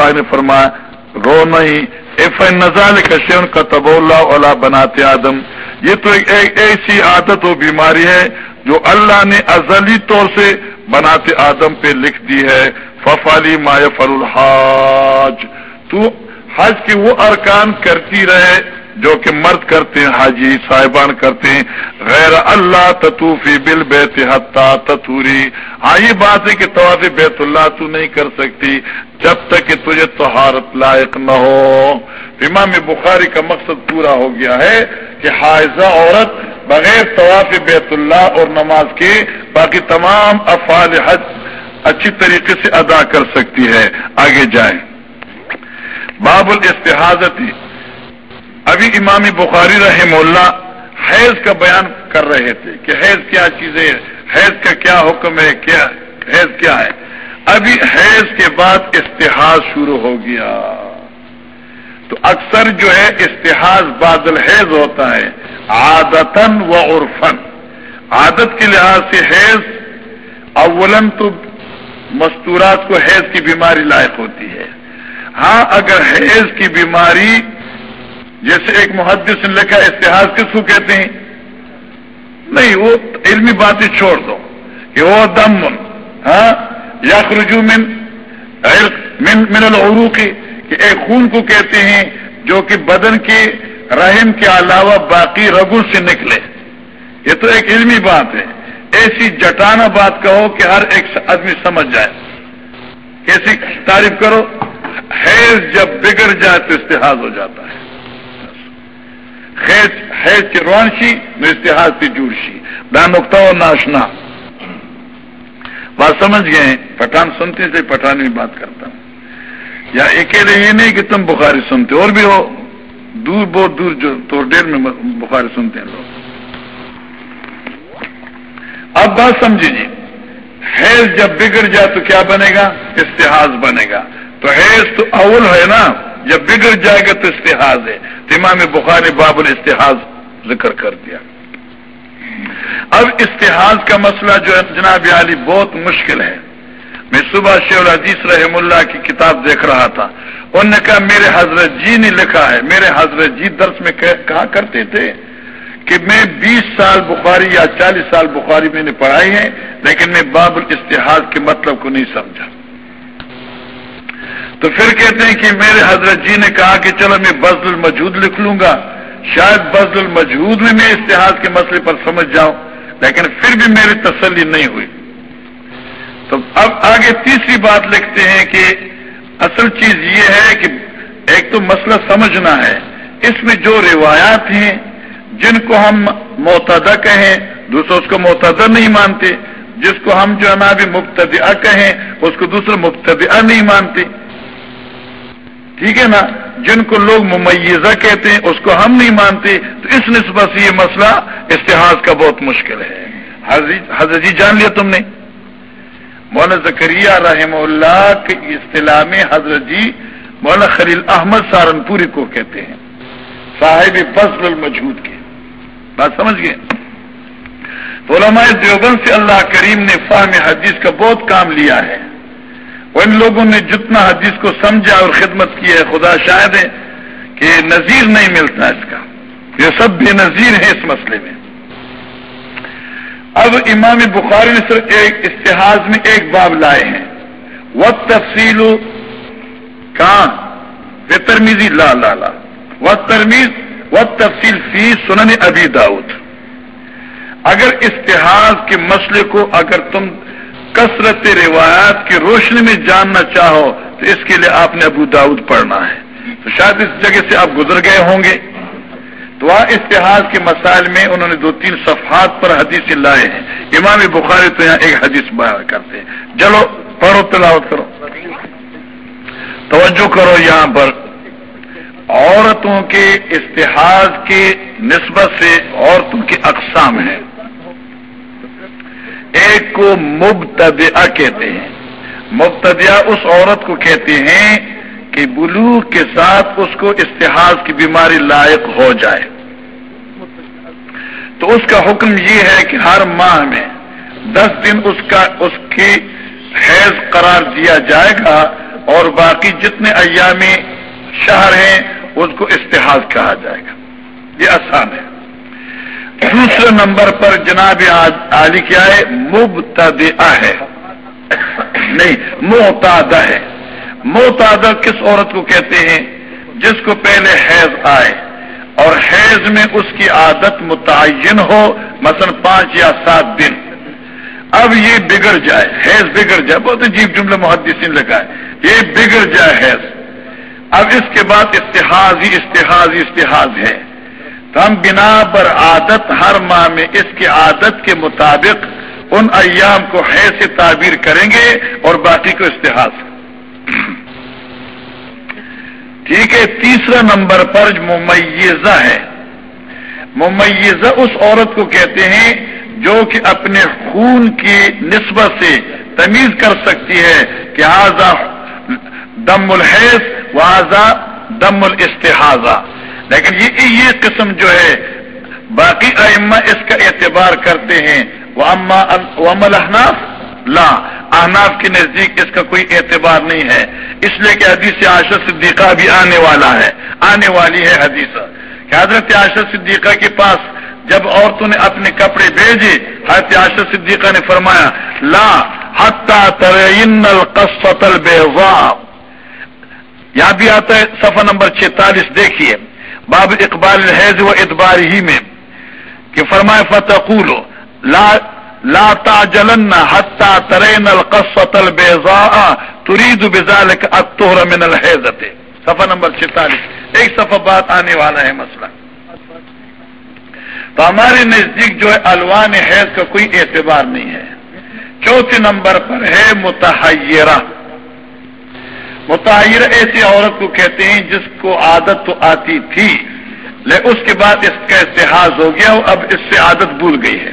پاک نے فرمایا، رو نہیں، اف نظال کشن کا تب اللہ علا بناتے آدم. یہ تو ایک ایسی عادت و بیماری ہے جو اللہ نے ازلی طور سے بناتے آدم پہ لکھ دی ہے۔ ففالی مایا فل الحاج۔ تو حج کی وہ ارکان کرتی رہے جو کہ مرد کرتے ہیں، حاجی صاحبان کرتے ہیں، غیر اللہ تطوفی بل بیت حتا تتوری ہاں یہ بات ہے کہ طواف بیت اللہ تو نہیں کر سکتی جب تک کہ تجھے تہارت لائق نہ ہو۔ امام بخاری کا مقصد پورا ہو گیا ہے کہ حائزہ عورت بغیر طواف بیت اللہ اور نماز کے باقی تمام افعال حج اچھی طریقے سے ادا کر سکتی ہے۔ آگے جائیں۔ باب الاستحاظتی ابھی امام بخاری رحم اللہ حیض کا بیان کر رہے تھے کہ حیض کیا چیزیں حیض کا کیا حکم ہے، کیا حیض کیا ہے۔ ابھی حیض کے بعد استحاظ شروع ہو گیا۔ تو اکثر جو ہے استحاظ بادل حیض ہوتا ہے عادتن و عرفن عادت کے لحاظ سے حیض اولن تو مستورات کو حیض کی بیماری لائق ہوتی ہے۔ ہاں اگر حیض کی بیماری جیسے ایک محدث نے لکھا اتحاد کس کو کہتے ہیں؟ نہیں، وہ علمی باتیں چھوڑ دو کہ وہ دم ہاں یا خرجو من من العرو کی کہ ایک خون کو کہتے ہیں جو کہ بدن کے رحم کے علاوہ باقی رگو سے نکلے۔ یہ تو ایک علمی بات ہے۔ ایسی جٹانا بات کہو کہ ہر ایک آدمی سمجھ جائے۔ کیسی تعریف کرو؟ حیض جب بگڑ جائے تو استحاظ ہو جاتا ہے۔ حیض کے روانشی میں استحاظ سے جڑشی نہ نقطہ اور ناشنا. بات سمجھ گئے پٹھان سنتے سے پٹھان میں بات کرتا ہوں. یا اکیلے یہ نہیں کہ تم بخاری سنتے اور بھی ہو. دور بہت دور جو تو ڈیر میں بخاری سنتے ہیں لوگ. اب بات سمجھیے جی. حیض جب بگڑ جائے تو کیا بنے گا؟ استحاظ بنے گا. تو حیض تو اول ہے نا؟ جب بگڑ جائے گا تو استحاظ ہے۔ تو امام بخاری باب الاستحاظ ذکر کر دیا۔ اب استحاظ کا مسئلہ جو ہے، جناب علی، بہت مشکل ہے۔ میں صبح شیخ العزیز رحم اللہ کی کتاب دیکھ رہا تھا۔ انہوں نے کہا، میرے حضرت جی نے لکھا ہے۔ میرے حضرت جی درس میں کہا کرتے تھے کہ میں بیس سال بخاری یا چالیس سال بخاری میں نے پڑھائی ہے، لیکن میں باب الاشتہاد کے مطلب کو نہیں سمجھا۔ تو پھر کہتے ہیں کہ میرے حضرت جی نے کہا کہ چلو میں بزل المجود لکھ لوں گا۔ شاید بزل المجود میں میں اشتہاد کے مسئلے پر سمجھ جاؤں، لیکن پھر بھی میری تسلی نہیں ہوئی۔ تو اب آگے تیسری بات لکھتے ہیں کہ اصل چیز یہ ہے کہ ایک تو مسئلہ سمجھنا ہے۔ اس میں جو روایات ہیں، جن کو ہم معتدہ کہیں دوسرے اس کو معتدہ نہیں مانتے۔ جس کو ہم جو ہے نا ابھی مبتدیا کہیں، اس کو دوسرے مبتدیا نہیں مانتے۔ ٹھیک ہے نا؟ جن کو لوگ ممیزہ کہتے ہیں، اس کو ہم نہیں مانتے، تو اس نسبت سے یہ مسئلہ اشتہاز کا بہت مشکل ہے۔ حضرت جی جان لیا تم نے؟ مولانا زکریہ رحم اللہ کے اصطلاح میں حضرت جی مولانا خلیل احمد سہارنپوری کو کہتے ہیں۔ صاحب فضل المجود کے۔ بات سمجھ گئے؟ علماء دیوبند سے اللہ کریم نے فاہم حدیث کا بہت کام لیا ہے۔ ان لوگوں نے جتنا حدیث کو سمجھا اور خدمت کی ہے، خدا شاید ہے کہ نظیر نہیں ملتا اس کا۔ یہ سب بے نظیر ہے اس مسئلے میں۔ اب امام بخاری نے صرف ایک اشتہاز میں ایک باب لائے ہیں۔ وہ تفصیل کہاں؟ بے ترمیزی لا لا لا۔ وہ ترمیز وہ تفصیل فی سنن ابی داؤد اگر اشتہاز کے مسئلے کو اگر تم کثرت روایات کی روشنی میں جاننا چاہو تو اس کے لیے آپ نے ابو داؤد پڑھنا ہے۔ تو شاید اس جگہ سے آپ گزر گئے ہوں گے۔ تو وہاں کے مسائل میں انہوں نے دو تین صفحات پر حدیث لائے ہیں۔ امام بخاری تو یہاں ایک حدیث بیان کرتے ہیں۔ چلو، پڑھو، تلاوت کرو۔ توجہ کرو یہاں پر۔ عورتوں کے اشتہاز کی نسبت سے عورتوں کی اقسام ہیں۔ ایک کو مبتدیا کہتے ہیں۔ مبتدیا اس عورت کو کہتے ہیں کہ بلو کے ساتھ اس کو اشتہاز کی بیماری لائق ہو جائے۔ تو اس کا حکم یہ ہے کہ ہر ماہ میں دس دن اس کا، اس کی حیض قرار دیا جائے گا اور باقی جتنے ایام شہر ہیں اس کو استحاظ کہا جائے گا۔ یہ آسان ہے۔ دوسرے نمبر پر جناب عالی کیا ہے؟ مبتد ہے۔ نہیں محتاد ہے۔ محتاد کس عورت کو کہتے ہیں؟ جس کو پہلے حیض آئے اور حیض میں اس کی عادت متعین ہو، مثلا پانچ یا سات دن۔ اب یہ بگڑ جائے، حیض بگڑ جائے۔ بہت عجیب جملہ محدثین لگا ہے۔ یہ بگڑ جائے حیض۔ اب اس کے بعد اشتہاز ہی اشتہاز ہی اشتہاز ہے۔ ہم بنا پر عادت ہر ماہ میں اس کی عادت کے مطابق ان ایام کو حیض سے تعبیر کریں گے اور باقی کو اشتہاز ٹھیک ہے، تیسرا نمبر پر ممیزہ ہے۔ ممیزہ اس عورت کو کہتے ہیں جو کہ اپنے خون کی نسبت سے تمیز کر سکتی ہے کہ آزا دم الحیض و آزا دم الاستحاظہ لیکن یہ یہ قسم جو ہے، باقی ائمہ اس کا اعتبار کرتے ہیں۔ امل احناف لا، احناف کے نزدیک اس کا کوئی اعتبار نہیں ہے۔ اس لیے کہ حدیث عاشر صدیقہ بھی آنے والا ہے۔ آنے والی ہے حدیث۔ کہ حضرت عاشر صدیقہ کے پاس جب عورتوں نے اپنے کپڑے بھیجے، حضرت عاشر صدیقہ نے فرمایا، لا حتا ترین القصت البیضاء۔ یہاں بھی آتا ہے، صفحہ نمبر چھتالیس، دیکھیے۔ باب اقبال الحیض و ادبار ہی میں کہ فرمائے فتح لا لا تعجلن حتى ترين القصة البيضاء تريد بذلك الطهر من الحیضت صفحہ نمبر چھتالیس۔ ایک صفحہ بات آنے والا ہے مسئلہ۔ تو ہمارے نزدیک جو ہے الوان حیض کا کوئی اعتبار نہیں ہے۔ چوتھے نمبر پر ہے متحرہ متحرہ ایسی عورت کو کہتے ہیں جس کو عادت تو آتی تھی لیکن اس کے بعد اس کا اتحاظ ہو گیا اب اس سے عادت بھول گئی ہے۔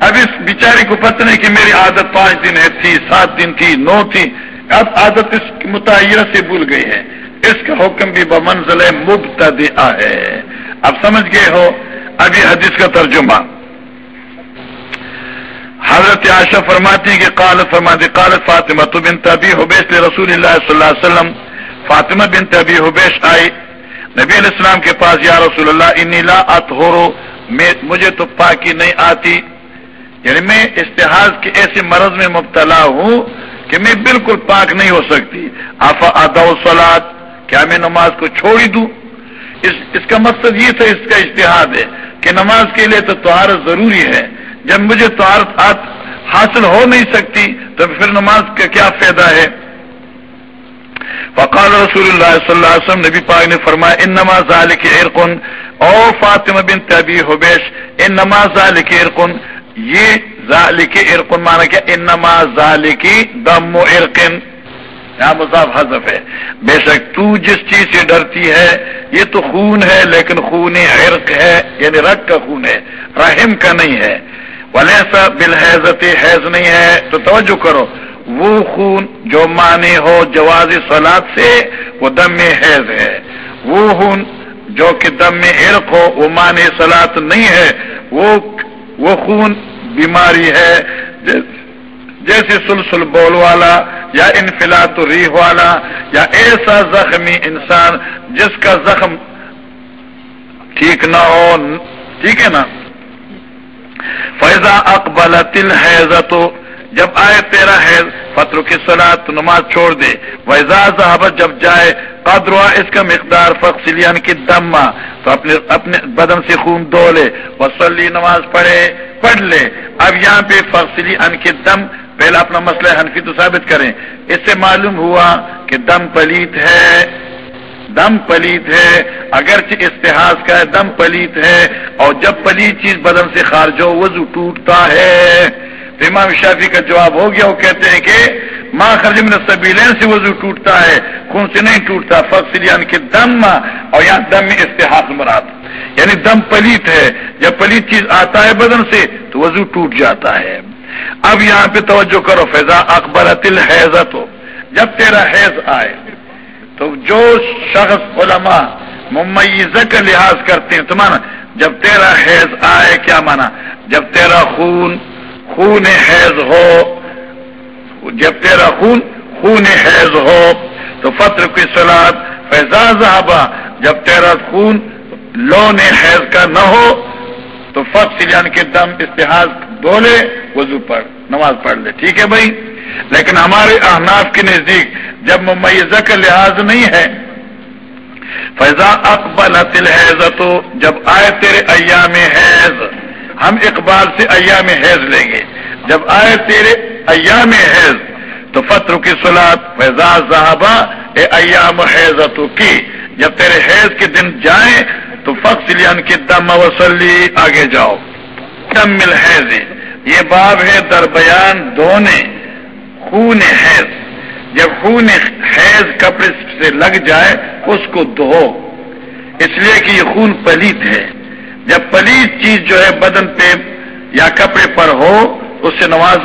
اب اس بیچاری کو پتہ نہیں کہ میری عادت پانچ دن ہے، تھی، سات دن تھی، نو تھی۔ اب عادت اس متحرہ سے بھول گئی ہے۔ اس کا حکم بھی بمنزل مبتدئ ہے۔ اب سمجھ گئے ہو؟ ابھی حدیث کا ترجمہ۔ حضرت عائشہ فرماتی کہ قال فرماتی قال فاطمہ تو بن تبی حبیش رسول اللہ صلی اللہ علیہ وسلم۔ فاطمہ بن تبی حبیش آئی نبی علیہ السلام کے پاس، یا رسول اللہ، انی لا اطہرو مجھے تو پاکی نہیں آتی۔ یعنی میں استحاظ کے ایسے مرض میں مبتلا ہوں کہ میں بالکل پاک نہیں ہو سکتی۔ آفا ادا سلاد کیا میں نماز کو چھوڑی دوں؟ اس اس کا مقصد یہ تھا، اس کا اشتہاد ہے کہ نماز کے لیے تو تہارت ضروری ہے۔ جب مجھے تہارت حاصل ہو نہیں سکتی، تو پھر نماز کا کیا فائدہ ہے؟ فقال رسول اللہ صلی اللہ علیہ وسلم، نبی پاک نے فرمایا ان نماز کے ارقن او فاطمہ بن تبی حبیش ان نماز کے ارقن یہ ظال کے ارقن مانا کیا؟ ان نماز کی دم و ارقن یہاں مذہب حذف ہے۔ بے شک تو جس چیز سے ڈرتی ہے، یہ تو خون ہے، لیکن خون عرق ہے یعنی رگ کا خون ہے، رحم کا نہیں ہے۔ ولیسا بالحیضت حیض نہیں ہے، تو توجہ کرو۔ وہ خون جو مانے ہو جواز سلاد سے، وہ دم میں حیض ہے۔ وہ خون جو کہ دم میں عرق ہو، وہ مانے سلاد نہیں ہے۔ وہ وہ خون بیماری ہے، جیسے سلسل بول والا یا انفلاط ریح والا یا ایسا زخمی انسان جس کا زخم ٹھیک نہ ہو، ٹھیک ہے نا؟ فیضا اکبل تل تو جب آئے تیرا حیض، فتر کی سلا نماز چھوڑ دے۔ ویزا صحابت جب جائے قدروا اس کا مقدار فخصلیان یعنی کی دما تو اپنے اپنے بدن سے خون دھو لے۔ وسلی نماز پڑھے، پڑھ لے۔ اب یہاں پہ فخصلی ان کی دم۔ پہلا اپنا مسئلہ حنفی تو ثابت کریں۔ اس سے معلوم ہوا کہ دم پلیت ہے۔ دم پلیت ہے، اگرچہ استحاظ کا ہے، دم پلیت ہے، اور جب پلیت چیز بدن سے خارج ہو، وضو ٹوٹتا ہے۔ تو امام شافی کا جواب ہو گیا، وہ کہتے ہیں کہ ماں خرج میں سبیلین سے وضو ٹوٹتا ہے، خون سے نہیں ٹوٹتا۔ فخر یعنی کہ دم اور یہاں دم میں استحاظ مراد۔ یعنی دم پلیت ہے، جب پلیت چیز آتا ہے بدن سے، تو وضو ٹوٹ جاتا ہے۔ اب یہاں پہ توجہ کرو، فیضا اکبر تل ہو جب تیرا حیض آئے تو جو شخص علماء ممیزہ کا لحاظ کرتے ہیں تو مانا جب تیرا حیض آئے کیا مانا؟ جب تیرا خون خون حیض ہو، جب تیرا خون خون حیض ہو، تو فطر کی سلاد فیضاز جب تیرا خون لون حیض کا نہ ہو، تو فخ یعنی کے دم اشتہار دھو لے وضو پڑھ نماز پڑھ لے۔ ٹھیک ہے بھائی؟ لیکن ہمارے احناف کے نزدیک جب ممیزہ کا لحاظ نہیں ہے فیضا اقبال حیض تو جب آئے تیرے ایام حیض، ہم اقبال سے ایام حیض لیں گے۔ جب آئے تیرے ایام حیض، تو فتر کی سلاد فیضا صاحبہ اے ایام حیض کی۔ جب تیرے حیض کے دن جائیں، تو فخ کی دم وسلی آگے جاؤ۔ کم مل حیض یہ باب ہے در بیان دھونے۔ خون حیض جب خون حیض کپڑے سے لگ جائے، اس کو دھو۔ اس لیے کہ یہ خون پلیت ہے۔ جب پلیت چیز جو ہے بدن پہ یا کپڑے پر ہو، اس سے نماز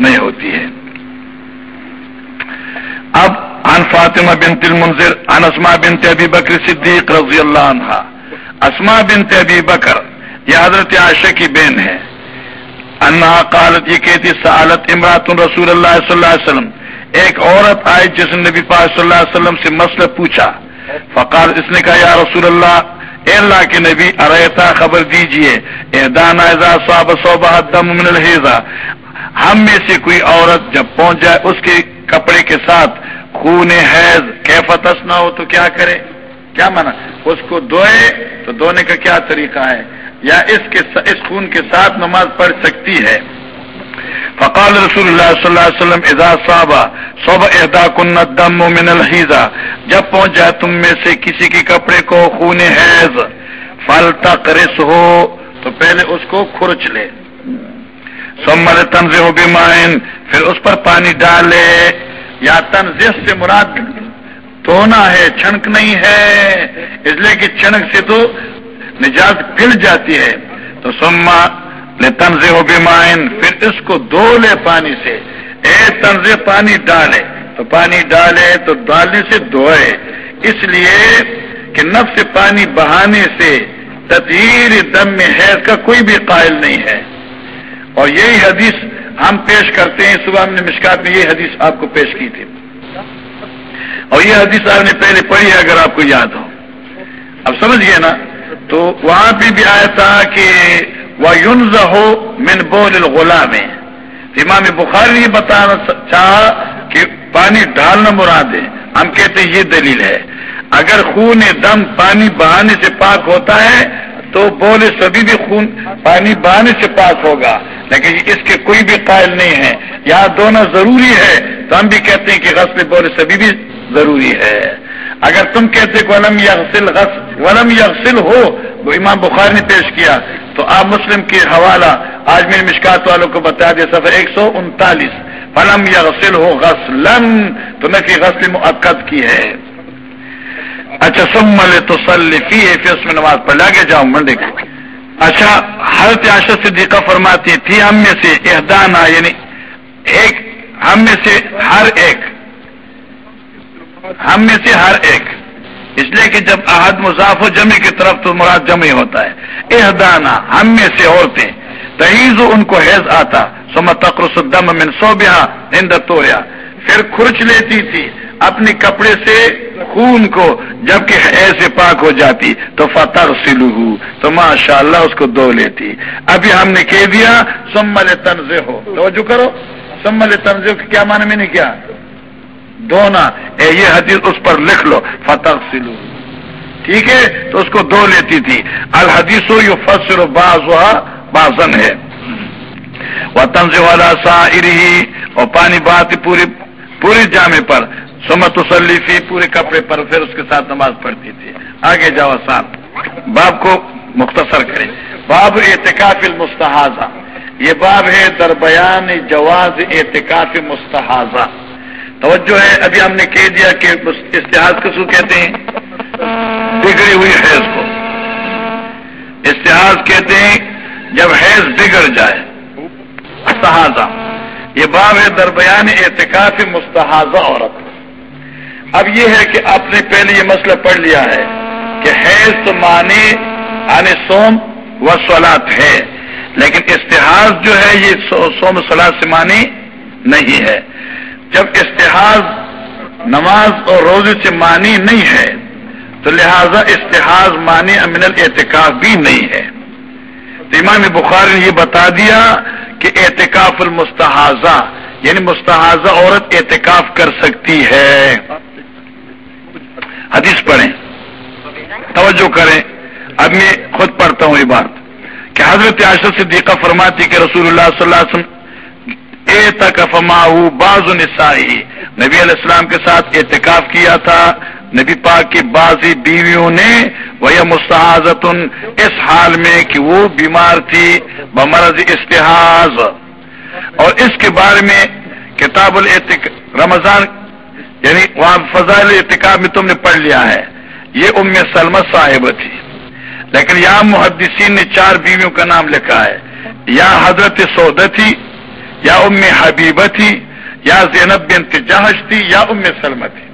نہیں ہوتی ہے۔ اب ان فاطمہ بنت المنظر ان اسما بنت ابی بکر صدیق رضی اللہ عنہ اسما بنت ابی بکر، یہ حضرت عائشہ کی بہن ہے۔ انا قالت یہ کہتی سالت امرات رسول اللہ صلی اللہ علیہ وسلم، ایک عورت آئی جس نے نبی پاک صلی اللہ علیہ وسلم سے مسئلہ پوچھا۔ فقال، اس نے کہا، یا رسول اللہ، اے اللہ کے نبی ارتا خبر دیجیے۔ احدان دم من الحیضہ۔ ہم میں سے کوئی عورت جب پہنچ جائے اس کے کپڑے کے ساتھ خون حیض کیفتس نہ ہو تو کیا کرے؟ کیا مانا؟ اس کو دھوئے تو دھونے کا کیا طریقہ ہے؟ یا اس کے اس خون کے ساتھ نماز پڑھ سکتی ہے۔ فقال رسول اللہ صلی اللہ علیہ وسلم، اذا صابا صوب اہدا کن دم من الحیزہ جب پہنچ جائے تم میں سے کسی کے کپڑے کو خون حیض فل تقرس ہو تو پہلے اس کو کھرچ لے۔ سمر تنظ ہو بیمائن پھر اس پر پانی ڈالے۔ یا تنظیح سے مراد دھونا ہے، چھنک نہیں ہے۔ اس لیے کہ چھنک سے تو نجات گر جاتی ہے، تو سما لے تنز ہو بیمائن پھر اس کو دو لے پانی سے۔ اے تنز پانی ڈالے۔ تو پانی ڈالے، تو ڈالنے سے دھوئے۔ اس لیے کہ نفس پانی بہانے سے تدیر دم میں حیض کا کوئی بھی قائل نہیں ہے۔ اور یہی حدیث ہم پیش کرتے ہیں۔ صبح ہم نے مشکات میں یہ حدیث آپ کو پیش کی تھی۔ اور یہ حدیث آپ نے پہلے پڑھی ہے، اگر آپ کو یاد ہو۔ اب سمجھ گئے نا؟ تو وہاں پہ بھی آیا تھا کہ وہ یونز ہو من بول الغلام امام بخاری یہ بتانا چاہا کہ پانی ڈالنا مراد ہے۔ ہم کہتے ہیں یہ دلیل ہے۔ اگر خون دم پانی بہانے سے پاک ہوتا ہے تو بول سبھی بھی خون پانی بہانے سے پاک ہوگا۔ لیکن اس کے کوئی بھی قائل نہیں ہے۔ یہاں دونوں ضروری ہے۔ تو ہم بھی کہتے ہیں کہ غسل بول سبھی بھی ضروری ہے۔ اگر تم کہتے کہ ولم یغسل غسل ولم یغسل ہو، وہ امام بخار نے پیش کیا، تو آپ مسلم کے حوالہ آج میرے مشکات والوں کو بتا دیا سفر ایک سو انتالیس۔ فلم یغسل ہو غسلن تو نفی غسل معقد کی ہے۔ اچھا سمل تو سلفی ہے پھر اس میں نماز پڑھ آگے جاؤں منڈے کو اچھا حضرت عاشر صدیقہ فرماتی تھی ہم میں سے احدانہ یعنی ایک، ہم میں سے ہر ایک۔ ہم میں سے ہر ایک۔ اس لیے کہ جب احد مضاف و جمع کی طرف تو مراد جمع ہوتا ہے۔ احدانہ ہم میں سے عورتیں۔ تحیز ان کو حیض آتا۔ سما تقرس الدم من سو بیا ہند تویا پھر کھرچ لیتی تھی اپنے کپڑے سے خون کو، جبکہ ایسے پاک ہو جاتی۔ تو فتح سلو تو ماشاء اللہ اس کو دو لیتی۔ ابھی ہم نے کہہ دیا سمل تنز ہو توجہ کرو۔ سمل تنز کیا معنی میں نے کیا؟ دھونا اے یہ حدیث اس پر لکھ لو فتح سلو ٹھیک ہے؟ تو اس کو دو لیتی تھی۔ الحدیث ہو یہ فصل باز بازن ہے۔ وہ تنز والا ساری اور پانی بات پوری پوری جامع پر۔ سمت وسلیفی پورے کپڑے پر پھر اس کے ساتھ نماز پڑھتی تھی۔ آگے جاؤ آسان۔ باب کو مختصر کریں۔ باب اعتکاف المستحاظہ یہ باب ہے دربیان جواز اعتکاف مستحاظہ توجہ ہے، ابھی ہم نے کہہ دیا کہ اشتہاد کسو کہتے ہیں؟ بگڑی ہوئی حیض کو۔ اشتہاد کہتے ہیں، جب حیض بگڑ جائے۔ استحاظہ یہ باب ہے دربیان اعتکاف مستحاظہ عورت۔ اب یہ ہے کہ آپ نے پہلے یہ مسئلہ پڑھ لیا ہے کہ حیض تو معنی آنے سوم و سولاد ہے، لیکن اشتہاز جو ہے، یہ سوم سولاد سے معنی نہیں ہے۔ جب استحاظ نماز اور روزے سے معنی نہیں ہے، تو لہذا استحاظ معنی امن الاعتکاف بھی نہیں ہے۔ تو امام بخاری نے یہ بتا دیا کہ اعتکاف المستحاظہ یعنی مستحاظہ عورت اعتکاف کر سکتی ہے۔ حدیث پڑھیں۔ توجہ کریں۔ اب میں خود پڑھتا ہوں یہ بات۔ کہ حضرت عاشر صدیقہ فرماتی کہ رسول اللہ صلی اللہ علیہ وسلم اے تک فماؤ باز نسائی نبی علیہ السلام کے ساتھ اعتکاف کیا تھا۔ نبی پاک کی بعضی بیویوں نے وہ مستحضت اس حال میں کہ وہ بیمار تھی بمرض اشتہاز اور اس کے بارے میں کتاب العتق رمضان یعنی وہاں فضائل اعتکاب میں تم نے پڑھ لیا ہے۔ یہ ام سلم صاحب تھی۔ لیکن یہاں محدثین نے چار بیویوں کا نام لکھا ہے۔ یا حضرت سودا تھی۔ یا ام حبیبہ تھی یا زینب بنت جہش تھی یا ام سلم تھی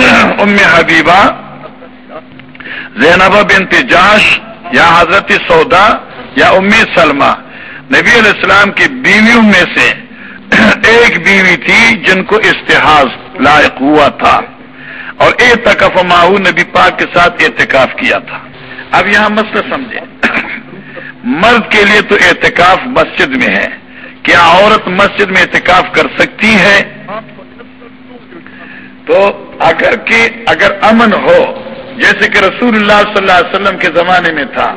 ام حبیبہ زینب بنت جاش یا حضرت سودا، یا ام سلمہ۔ نبی علیہ السلام کی بیویوں میں سے ایک بیوی تھی جن کو استحاظ لائق ہوا تھا۔ اور ایک تکف ماہو نبی پاک کے ساتھ اعتکاف کیا تھا۔ اب یہاں مسئلہ سمجھے مرد کے لیے تو اعتکاف مسجد میں ہے۔ کیا عورت مسجد میں اعتکاف کر سکتی ہے؟ تو اگر کہ اگر امن ہو، جیسے کہ رسول اللہ صلی اللہ علیہ وسلم کے زمانے میں تھا،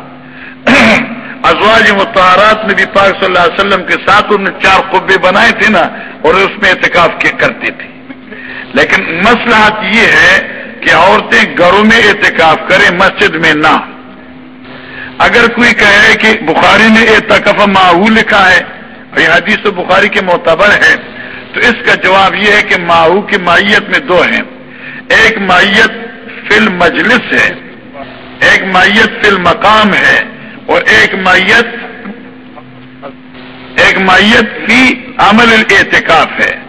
ازواج متحرات نبی پاک صلی اللہ علیہ وسلم کے ساتھ انہوں نے چار قبے بنائے تھے نا، اور اس میں اعتکاف کرتی تھی لیکن مسئلہ یہ ہے کہ عورتیں گھروں میں اعتکاف کریں، مسجد میں نہ۔ اگر کوئی کہے کہ بخاری نے اعتکاف ماحول لکھا ہے یہ حدیث بخاری کے معتبر ہے تو اس کا جواب یہ ہے کہ ماہو کی مائیت میں دو ہیں۔ ایک مائیت فل مجلس ہے، ایک مائیت فل مقام ہے، اور ایک مائیت ایک مائیت فی عمل الاعتکاف ہے۔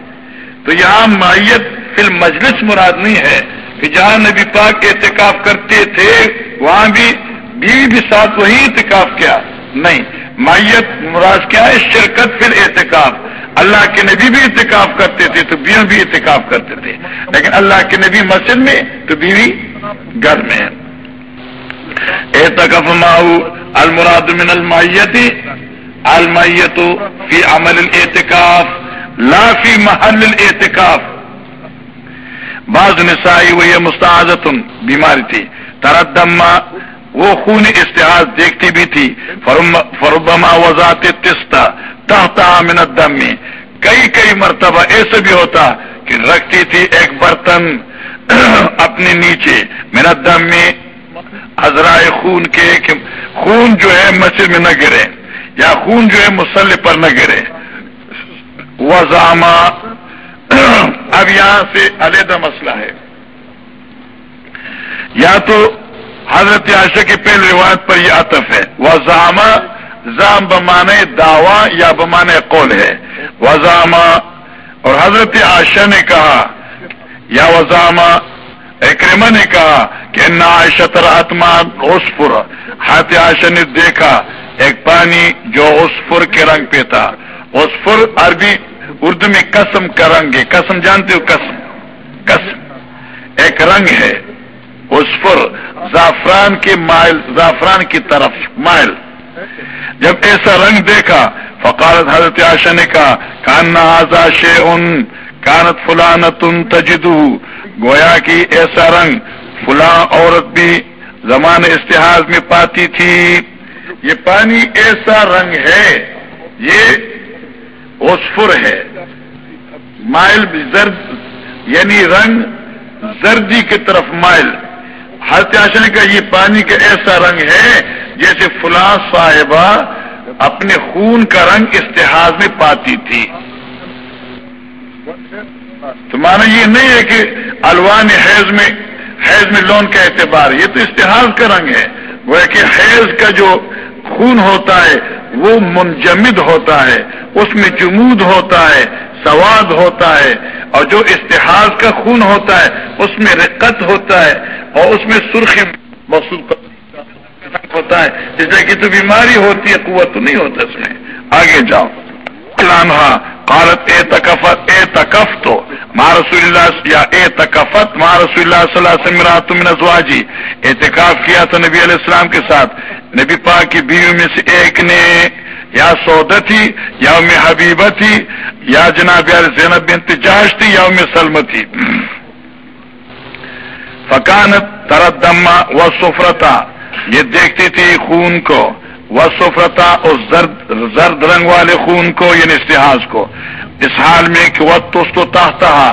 تو یہاں مائیت فل مجلس مراد نہیں ہے کہ جہاں نبی پاک اعتکاف کرتے تھے، وہاں بھی بیوی بھی ساتھ وہی اعتکاف کیا۔ نہیں۔ مائیت مراد کیا ہے؟ شرکت فل اعتکاف اللہ کے نبی بھی اتکاف کرتے تھے، تو بیوی بھی اتکاف کرتے تھے۔ لیکن اللہ کے نبی مسجد میں، تو بیوی گھر میں اعتکف ماؤ المراد من المائیتی المیت فی عمل الاعتکاف، لا فی محل الاعتکاف۔ بعض نسائی وہ یہ مستعزت بیماری تھی۔ تردما وہ خون استحاظ دیکھتی بھی تھی۔ فربما وزات تستا تحتا من الدم۔ میں کئی کئی مرتبہ ایسے بھی ہوتا کہ رکھتی تھی ایک برتن اپنے نیچے۔ من الدم میں حضرائے خون کے خون جو ہے مسجد میں نہ گرے یا خون جو ہے مسلح پر نہ گرے۔ وزامہ اب یہاں سے علیحدہ مسئلہ ہے۔ یا تو حضرت عاشق کے پہلے روایت پر یہ عطف ہے۔ وزامہ زام بمانے دعوی یا بمانے قول ہے۔ وزامہ اور حضرت عائشہ نے کہا، یا وزامہ اکرما نے کہا کہ نہ عائشہ تراتمان اسفر ہاتھ عائشہ نے دیکھا، ایک پانی جو اسفر کے رنگ پہ تھا۔ اسفر عربی اردو میں قسم کا رنگ ہے۔ قسم، جانتے ہو قسم؟ قسم۔ ایک رنگ ہے۔ اسفر زعفران کے مائل، زعفران کی طرف مائل۔ جب ایسا رنگ دیکھا، فقالت حضرت عائشہ نے کہا کاننا آزا شے ان کانت فلان تم تجدو گویا کی ایسا رنگ فلاں عورت بھی زمان استحاظ میں پاتی تھی۔ یہ پانی ایسا رنگ ہے، یہ اسفر ہے۔ مائل زرد یعنی رنگ زردی کی طرف مائل۔ حضرت عائشہ نے کہا یہ پانی کا ایسا رنگ ہے جیسے فلاں صاحبہ اپنے خون کا رنگ استحاظ میں پاتی تھی۔ تو مانا یہ نہیں ہے کہ الوان حیض میں حیض میں لون کا اعتبار، یہ تو استحاظ کا رنگ ہے۔ وہ کہ حیض کا جو خون ہوتا ہے، وہ منجمد ہوتا ہے، اس میں جمود ہوتا ہے، سواد ہوتا ہے، اور جو استحاظ کا خون ہوتا ہے، اس میں رقت ہوتا ہے، اور اس میں سرخی محسوس ہوتا ہے۔ اس طرح کی تو بیماری ہوتی ہے، قوت تو نہیں ہوتا اس میں۔ آگے جاؤ۔ قالت، اے تکفت، اے تکف تو ماں رسول اللہ، یا اے تکفت ماں رسول اللہ صلی اللہ علیہ وسلم من ازواجی۔ اعتکاف کیا تھا نبی علیہ السلام کے ساتھ۔ نبی پاک کی بیوی میں سے ایک نے یا سودا تھی یا ام حبیبہ تھی یا جناب یار زینب بنت جاش تھی یا ام سلم تھی فکانت تردما و سفرتا، یہ دیکھتی تھی خون کو۔ وہ سفرتا، اس زرد زرد رنگ والے خون کو یعنی استحاظ کو۔ اس حال میں کہ وہ تو تاختا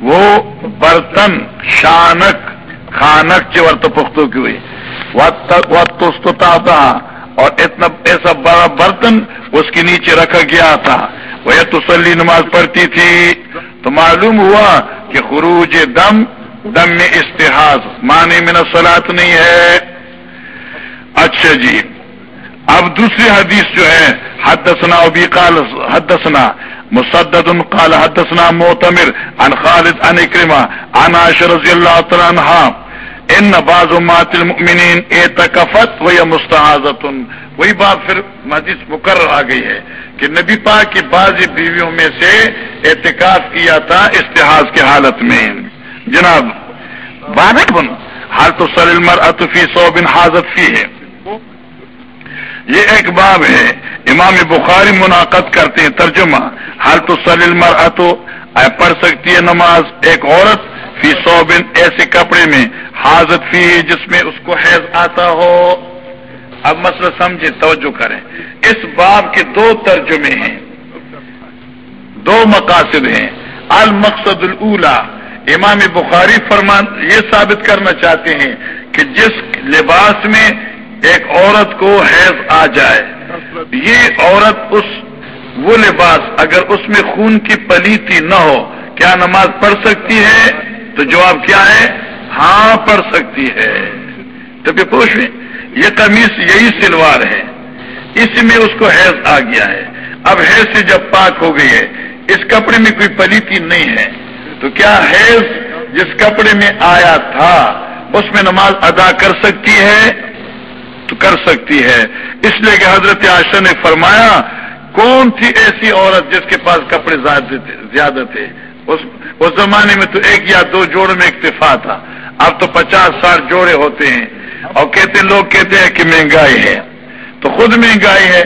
وہ برتن، شانک، خانک چور تو پختوں کی ہوئی۔ وہ تو تاختا اور اتنا ایسا بڑا برتن اس کے نیچے رکھا گیا تھا۔ وہ تسلی نماز پڑھتی تھی۔ تو معلوم ہوا کہ خروج دم دم میں استحاظ معنی میں نسلات نہیں ہے۔ اچھا جی۔ اب دوسری حدیث جو ہے، حدثنا ابی قال، حدثنا مسدد قال حدثنا معتمر عن خالد عن اکرما عن عائشہ رضی اللہ تعالی عنہ۔ ان بعض مات المؤمنین اعتکفت و یا مستحاظت وہی بات پھر حدیث مقرر آ گئی ہے کہ نبی پاک کی بعض بیویوں میں سے اعتکاف کیا تھا استحاظ کی حالت میں۔ جناب بانک بن، حال تو سلمر اطفی سو بن حاضت فی ہے۔ یہ ایک باب ہے۔ امام بخاری منعقد کرتے ہیں ترجمہ۔ حال تو سلمر اتو پڑھ سکتی ہے نماز ایک عورت فی سو بن ایسے کپڑے میں۔ حاضت فی جس میں اس کو حیض آتا ہو۔ اب مسئلہ سمجھے توجہ کریں۔ اس باب کے دو ترجمے ہیں۔ دو مقاصد ہیں۔ المقصد الا امام بخاری فرمان یہ ثابت کرنا چاہتے ہیں کہ جس لباس میں ایک عورت کو حیض آ جائے، یہ عورت اس، وہ لباس اگر اس میں خون کی پلیتی نہ ہو، کیا نماز پڑھ سکتی ہے؟ تو جواب کیا ہے؟ ہاں پڑھ سکتی ہے۔ تو پھر پوچھ یہ قمیص یہی سلوار ہے۔ اس میں اس کو حیض آ گیا ہے۔ اب حیض سے جب پاک ہو گئی ہے، اس کپڑے میں کوئی پلیتی نہیں ہے۔ تو کیا حیض جس کپڑے میں آیا تھا، اس میں نماز ادا کر سکتی ہے؟ تو کر سکتی ہے۔ اس لیے کہ حضرت عاشر نے فرمایا، کون تھی ایسی عورت جس کے پاس کپڑے زیادہ تھے؟ اس اس زمانے میں تو ایک یا دو جوڑ میں اکتفا تھا۔ اب تو پچاس ساٹھ جوڑے ہوتے ہیں اور کہتے لوگ کہتے ہیں کہ مہنگائی ہے۔ تو خود مہنگائی ہے۔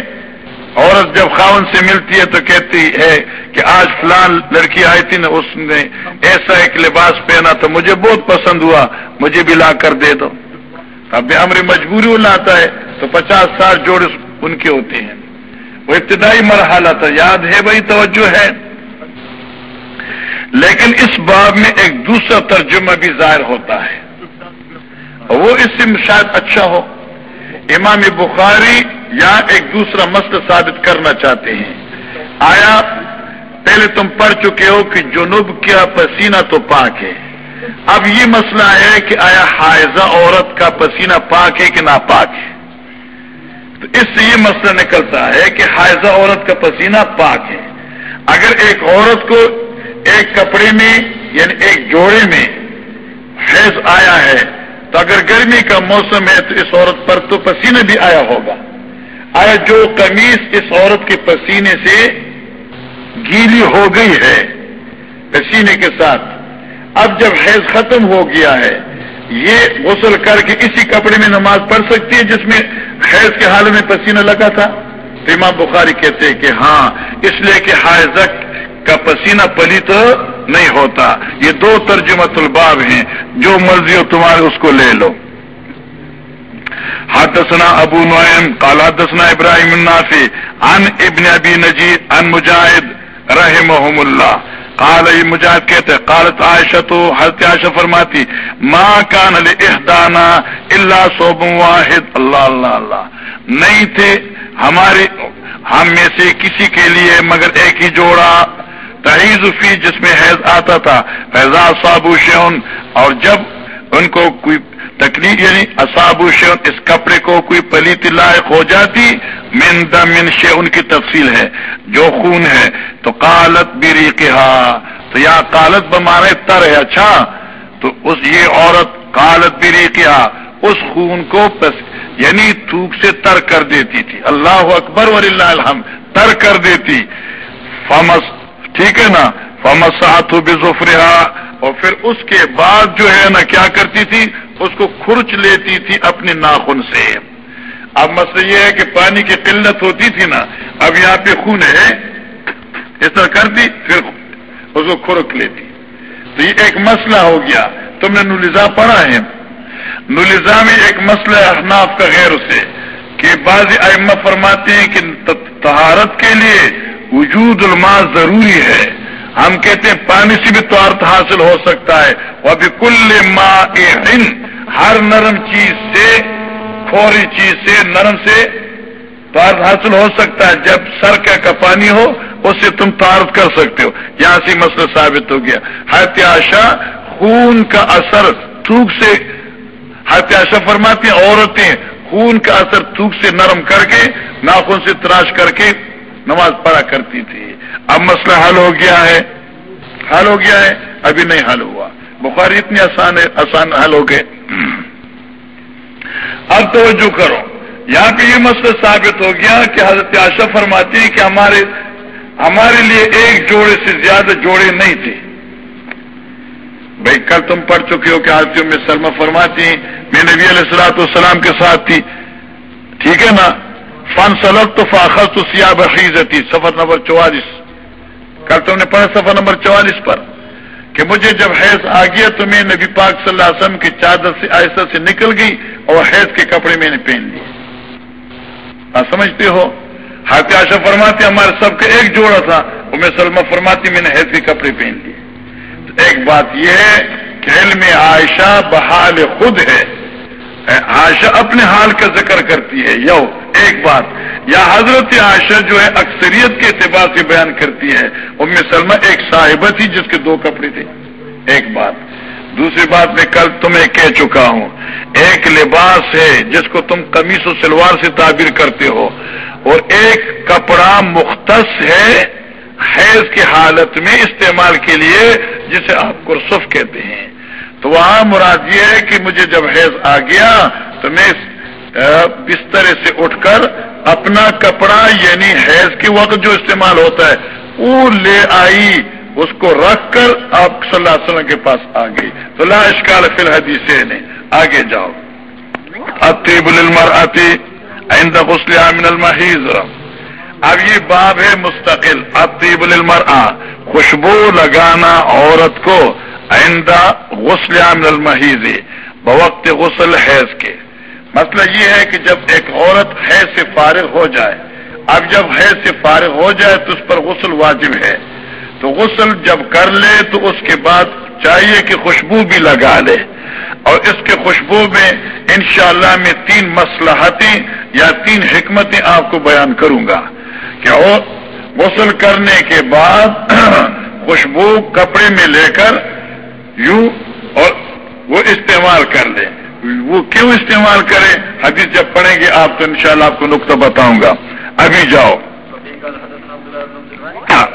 عورت جب خاون سے ملتی ہے تو کہتی ہے کہ آج فلان لڑکی آئی تھی نا، اس نے ایسا ایک لباس پہنا تو مجھے بہت پسند ہوا، مجھے بھی لا کر دے دو۔ اب ہماری مجبوری لاتا ہے، تو پچاس ساٹھ جوڑ ان کے ہوتے ہیں۔ وہ ابتدائی مرحلہ تھا، یاد ہے بھائی، توجہ ہے۔ لیکن اس باب میں ایک دوسرا ترجمہ بھی ظاہر ہوتا ہے۔ وہ اس سے شاید اچھا ہو۔ امام بخاری یا ایک دوسرا مسئلہ ثابت کرنا چاہتے ہیں۔ آیا پہلے تم پڑھ چکے ہو کہ جنوب کیا پسینہ تو پاک ہے۔ اب یہ مسئلہ ہے کہ آیا حائزہ عورت کا پسینہ پاک ہے کہ ناپاک ہے؟ تو اس سے یہ مسئلہ نکلتا ہے کہ حائزہ عورت کا پسینہ پاک ہے۔ اگر ایک عورت کو ایک کپڑے میں یعنی ایک جوڑے میں حیض آیا ہے، تو اگر گرمی کا موسم ہے تو اس عورت پر تو پسینہ بھی آیا ہوگا۔ آیا جو قمیص اس عورت کے پسینے سے گیلی ہو گئی ہے پسینے کے ساتھ۔ اب جب حیض ختم ہو گیا ہے، یہ غسل کر کے اسی کپڑے میں نماز پڑھ سکتی ہے جس میں حیض کے حال میں پسینہ لگا تھا؟ تو امام بخاری کہتے ہیں کہ ہاں اس لیے کہ حائزک کا پسینہ پلیت نہیں ہوتا۔ یہ دو ترجمت الباب ہیں۔ جو مرضی ہو تمہارے اس کو لے لو۔ حدثنا ابو نعیم، قال حدثنا ابراہیم النافی عن ابن ابی نجید عن مجاہد رحمهم اللہ۔ قال، یہ مجاہد کہتے قالت عائشہ تو حضرت عائشہ فرماتی، ما کان لاحدانا الا صوب واحد۔ اللہ اللہ اللہ۔ نہیں تھے ہمارے ہم میں سے کسی کے لیے، مگر ایک ہی جوڑا تحیز فی جس میں حیض آتا تھا فیضا صابو شیون اور جب ان کو کوئی تکلیف یعنی اصاب اس کپڑے کو کوئی پلیت لائق ہو جاتی، من من شے ان کی تفصیل ہے، جو خون ہے۔ تو قالت بری تو یا قالت بمانے تر ہے اچھا تو اس یہ عورت قالت بری کہا اس خون کو پس یعنی تھوک سے تر کر دیتی تھی۔ اللہ اکبر ولی اللہ تر کر دیتی۔ فمس ٹھیک ہے نا؟ فمس ہاتھوں بزفرا اور پھر اس کے بعد جو ہے نا، کیا کرتی تھی؟ اس کو کھرچ لیتی تھی اپنے ناخن سے۔ اب مسئلہ یہ ہے کہ پانی کی قلت ہوتی تھی نا، اب یہاں پہ خون ہے۔ اس طرح کرتی، پھر اس کو کھرک لیتی۔ تو یہ ایک مسئلہ ہو گیا۔ تم نے نلزا پڑھا ہے۔ نلزا میں ایک مسئلہ احناف کا غیر سے، کہ بعض ائمہ فرماتے ہیں کہ تہارت کے لیے وجود الماء ضروری ہے۔ ہم کہتے ہیں پانی سے بھی توارت حاصل ہو سکتا ہے۔ وہ ابھی کل ماں ہر نرم چیز سے، فوری چیز سے نرم سے توارت حاصل ہو سکتا ہے۔ جب سر کا پانی ہو اس سے تم تعارف کر سکتے ہو۔ یہاں سے مسئلہ ثابت ہو گیا۔ ہتیاشا خون کا اثر تھوک سے ہتیاشا فرماتی ہیں، عورتیں خون کا اثر تھوک سے نرم کر کے، ناخن سے تراش کر کے نماز پڑھا کرتی تھی۔ اب مسئلہ حل ہو گیا ہے۔ حل ہو گیا ہے۔ ابھی نہیں حل ہوا۔ بخاری اتنی آسان ہے، آسان حل ہو گئے۔ اب توجہ کرو۔ یہاں پہ یہ مسئلہ ثابت ہو گیا کہ حضرت آشا فرماتی ہیں کہ ہمارے ہمارے لیے ایک جوڑے سے زیادہ جوڑے نہیں تھے۔ بھائی، کل تم پڑھ چکے ہو کہ حضرت میں سلمہ فرماتی ہیں، میں نبی علیہ السلاۃ والسلام کے ساتھ تھی۔ ٹھیک ہے نا؟ فن سلط تو فاخت تو سیاب خیزتی سفر نمبر چوالیس۔ کل تم نے پڑھا سفر نمبر چوالیس پر کہ مجھے جب حیض آ گیا تو میں نبی پاک صلی اللہ علیہ وسلم کی چادر سے آہستہ سے نکل گئی اور حیض کے کپڑے میں نے پہن لیے۔ آپ سمجھتے ہو؟ ہاتھ آشا فرماتی ہمارے سب کا ایک جوڑا تھا وہ میں سلمہ فرماتی، میں نے حیض کے کپڑے پہن لیے۔ تو ایک بات یہ ہے کہ علم عائشہ بحال خود ہے۔ عائشہ اپنے حال کا ذکر کرتی ہے۔ یو ایک بات، یا حضرت عائشہ جو ہے اکثریت کے اعتبار سے بیان کرتی ہے ام سلمہ ایک صاحبہ تھی جس کے دو کپڑے تھے۔ ایک بات۔ دوسری بات میں کل تمہیں کہہ چکا ہوں، ایک لباس ہے جس کو تم قمیص و سلوار سے تعبیر کرتے ہو، اور ایک کپڑا مختص ہے حیض کی حالت میں استعمال کے لیے، جسے آپ قرصف کہتے ہیں۔ تو وہاں مراد یہ ہے کہ مجھے جب حیض آ گیا، تو میں بستر سے اٹھ کر اپنا کپڑا یعنی حیض کے وقت جو استعمال ہوتا ہے، وہ لے آئی، اس کو رکھ کر آپ صلی اللہ علیہ وسلم کے پاس آ گئی۔ تو لا اشکال فی الحدیث نے آگے جاؤ۔ اطیب المر آتی آئندہ غسل من المحیض۔ اب یہ باب ہے مستقل۔ اطیب المر خوشبو لگانا عورت کو آئندہ غسل من المحیض، بوقت غسل حیض کے۔ مسئلہ یہ ہے کہ جب ایک عورت حیض سے فارغ ہو جائے، اب جب حیض سے فارغ ہو جائے تو اس پر غسل واجب ہے۔ تو غسل جب کر لے تو اس کے بعد چاہیے کہ خوشبو بھی لگا لے۔ اور اس کے خوشبو میں انشاءاللہ میں تین مسلحتیں یا تین حکمتیں آپ کو بیان کروں گا کہ غسل کرنے کے بعد خوشبو کپڑے میں لے کر یوں اور وہ استعمال کر لیں۔ وہ کیوں استعمال کرے حدیث جب پڑھیں گے آپ تو انشاءاللہ آپ کو نقطہ بتاؤں گا۔ ابھی جاؤ۔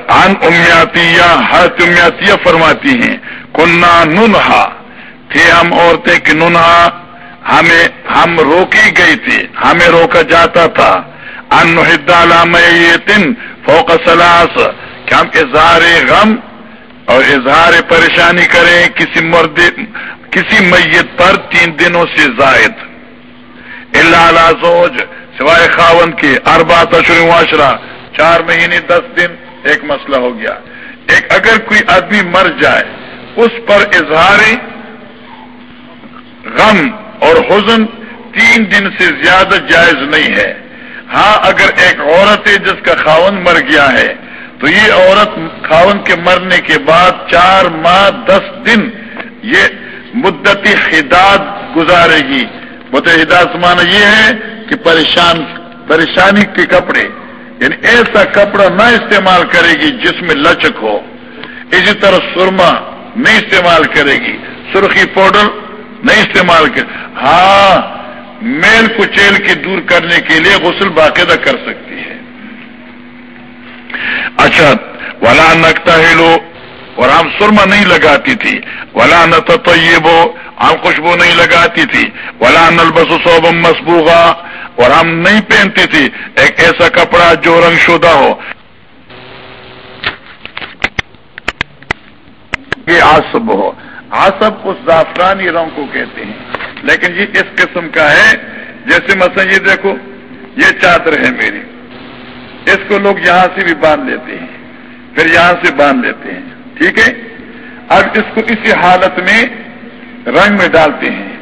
ان امیاتیا ہر امیاتیا فرماتی ہیں کنہ ننہا تھے ہم عورتیں کہ ننہا، ہمیں، ہم روکی گئی تھی ہمیں روکا جاتا تھا۔ ان علام فوق سلاس کہ ہم اظہار غم اور اظہار پریشانی کریں، کسی مرد کسی میت پر تین دنوں سے زائد۔ اللہ زوج، سوائے خاون کے اربا تشر معاشرہ چار مہینے، دس دن، ایک مسئلہ ہو گیا۔ ایک اگر کوئی آدمی مر جائے، اس پر اظہار غم اور حزن تین دن سے زیادہ جائز نہیں ہے۔ ہاں اگر ایک عورت ہے، جس کا خاون مر گیا ہے، تو یہ عورت خاون کے مرنے کے بعد چار ماہ، دس دن، یہ مدتی حداد گزارے گی۔ حداد مانا یہ ہے کہ پریشان پریشانی کے کپڑے یعنی ایسا کپڑا نہ استعمال کرے گی جس میں لچک ہو۔ اسی طرح سرما نہیں استعمال کرے گی۔ سرخی پاؤڈر نہیں استعمال کر ہاں میل کچیل کے دور کرنے کے لیے غسل باقاعدہ کر سکتی ہے۔ اچھا ولا نکتا ہے لو اور ہم سرما نہیں لگاتی تھی۔ ولا نہ تو یہ وہ ہم خوشبو نہیں لگاتی تھی۔ ولا نلبس صوبم مسبوغا۔ اور ہم نہیں پہنتی تھی ایک ایسا کپڑا جو رنگ شدہ ہو۔ یہ آسب ہو۔ آسب اس زعفرانی رنگ کو کہتے ہیں۔ لیکن یہ اس قسم کا ہے، جیسے مثلا یہ دیکھو، یہ چادر ہے میری۔ اس کو لوگ یہاں سے بھی باندھ لیتے ہیں۔ پھر یہاں سے باندھ لیتے ہیں۔ ٹھیک ہے؟ اب اس کو اسی حالت میں رنگ میں ڈالتے ہیں۔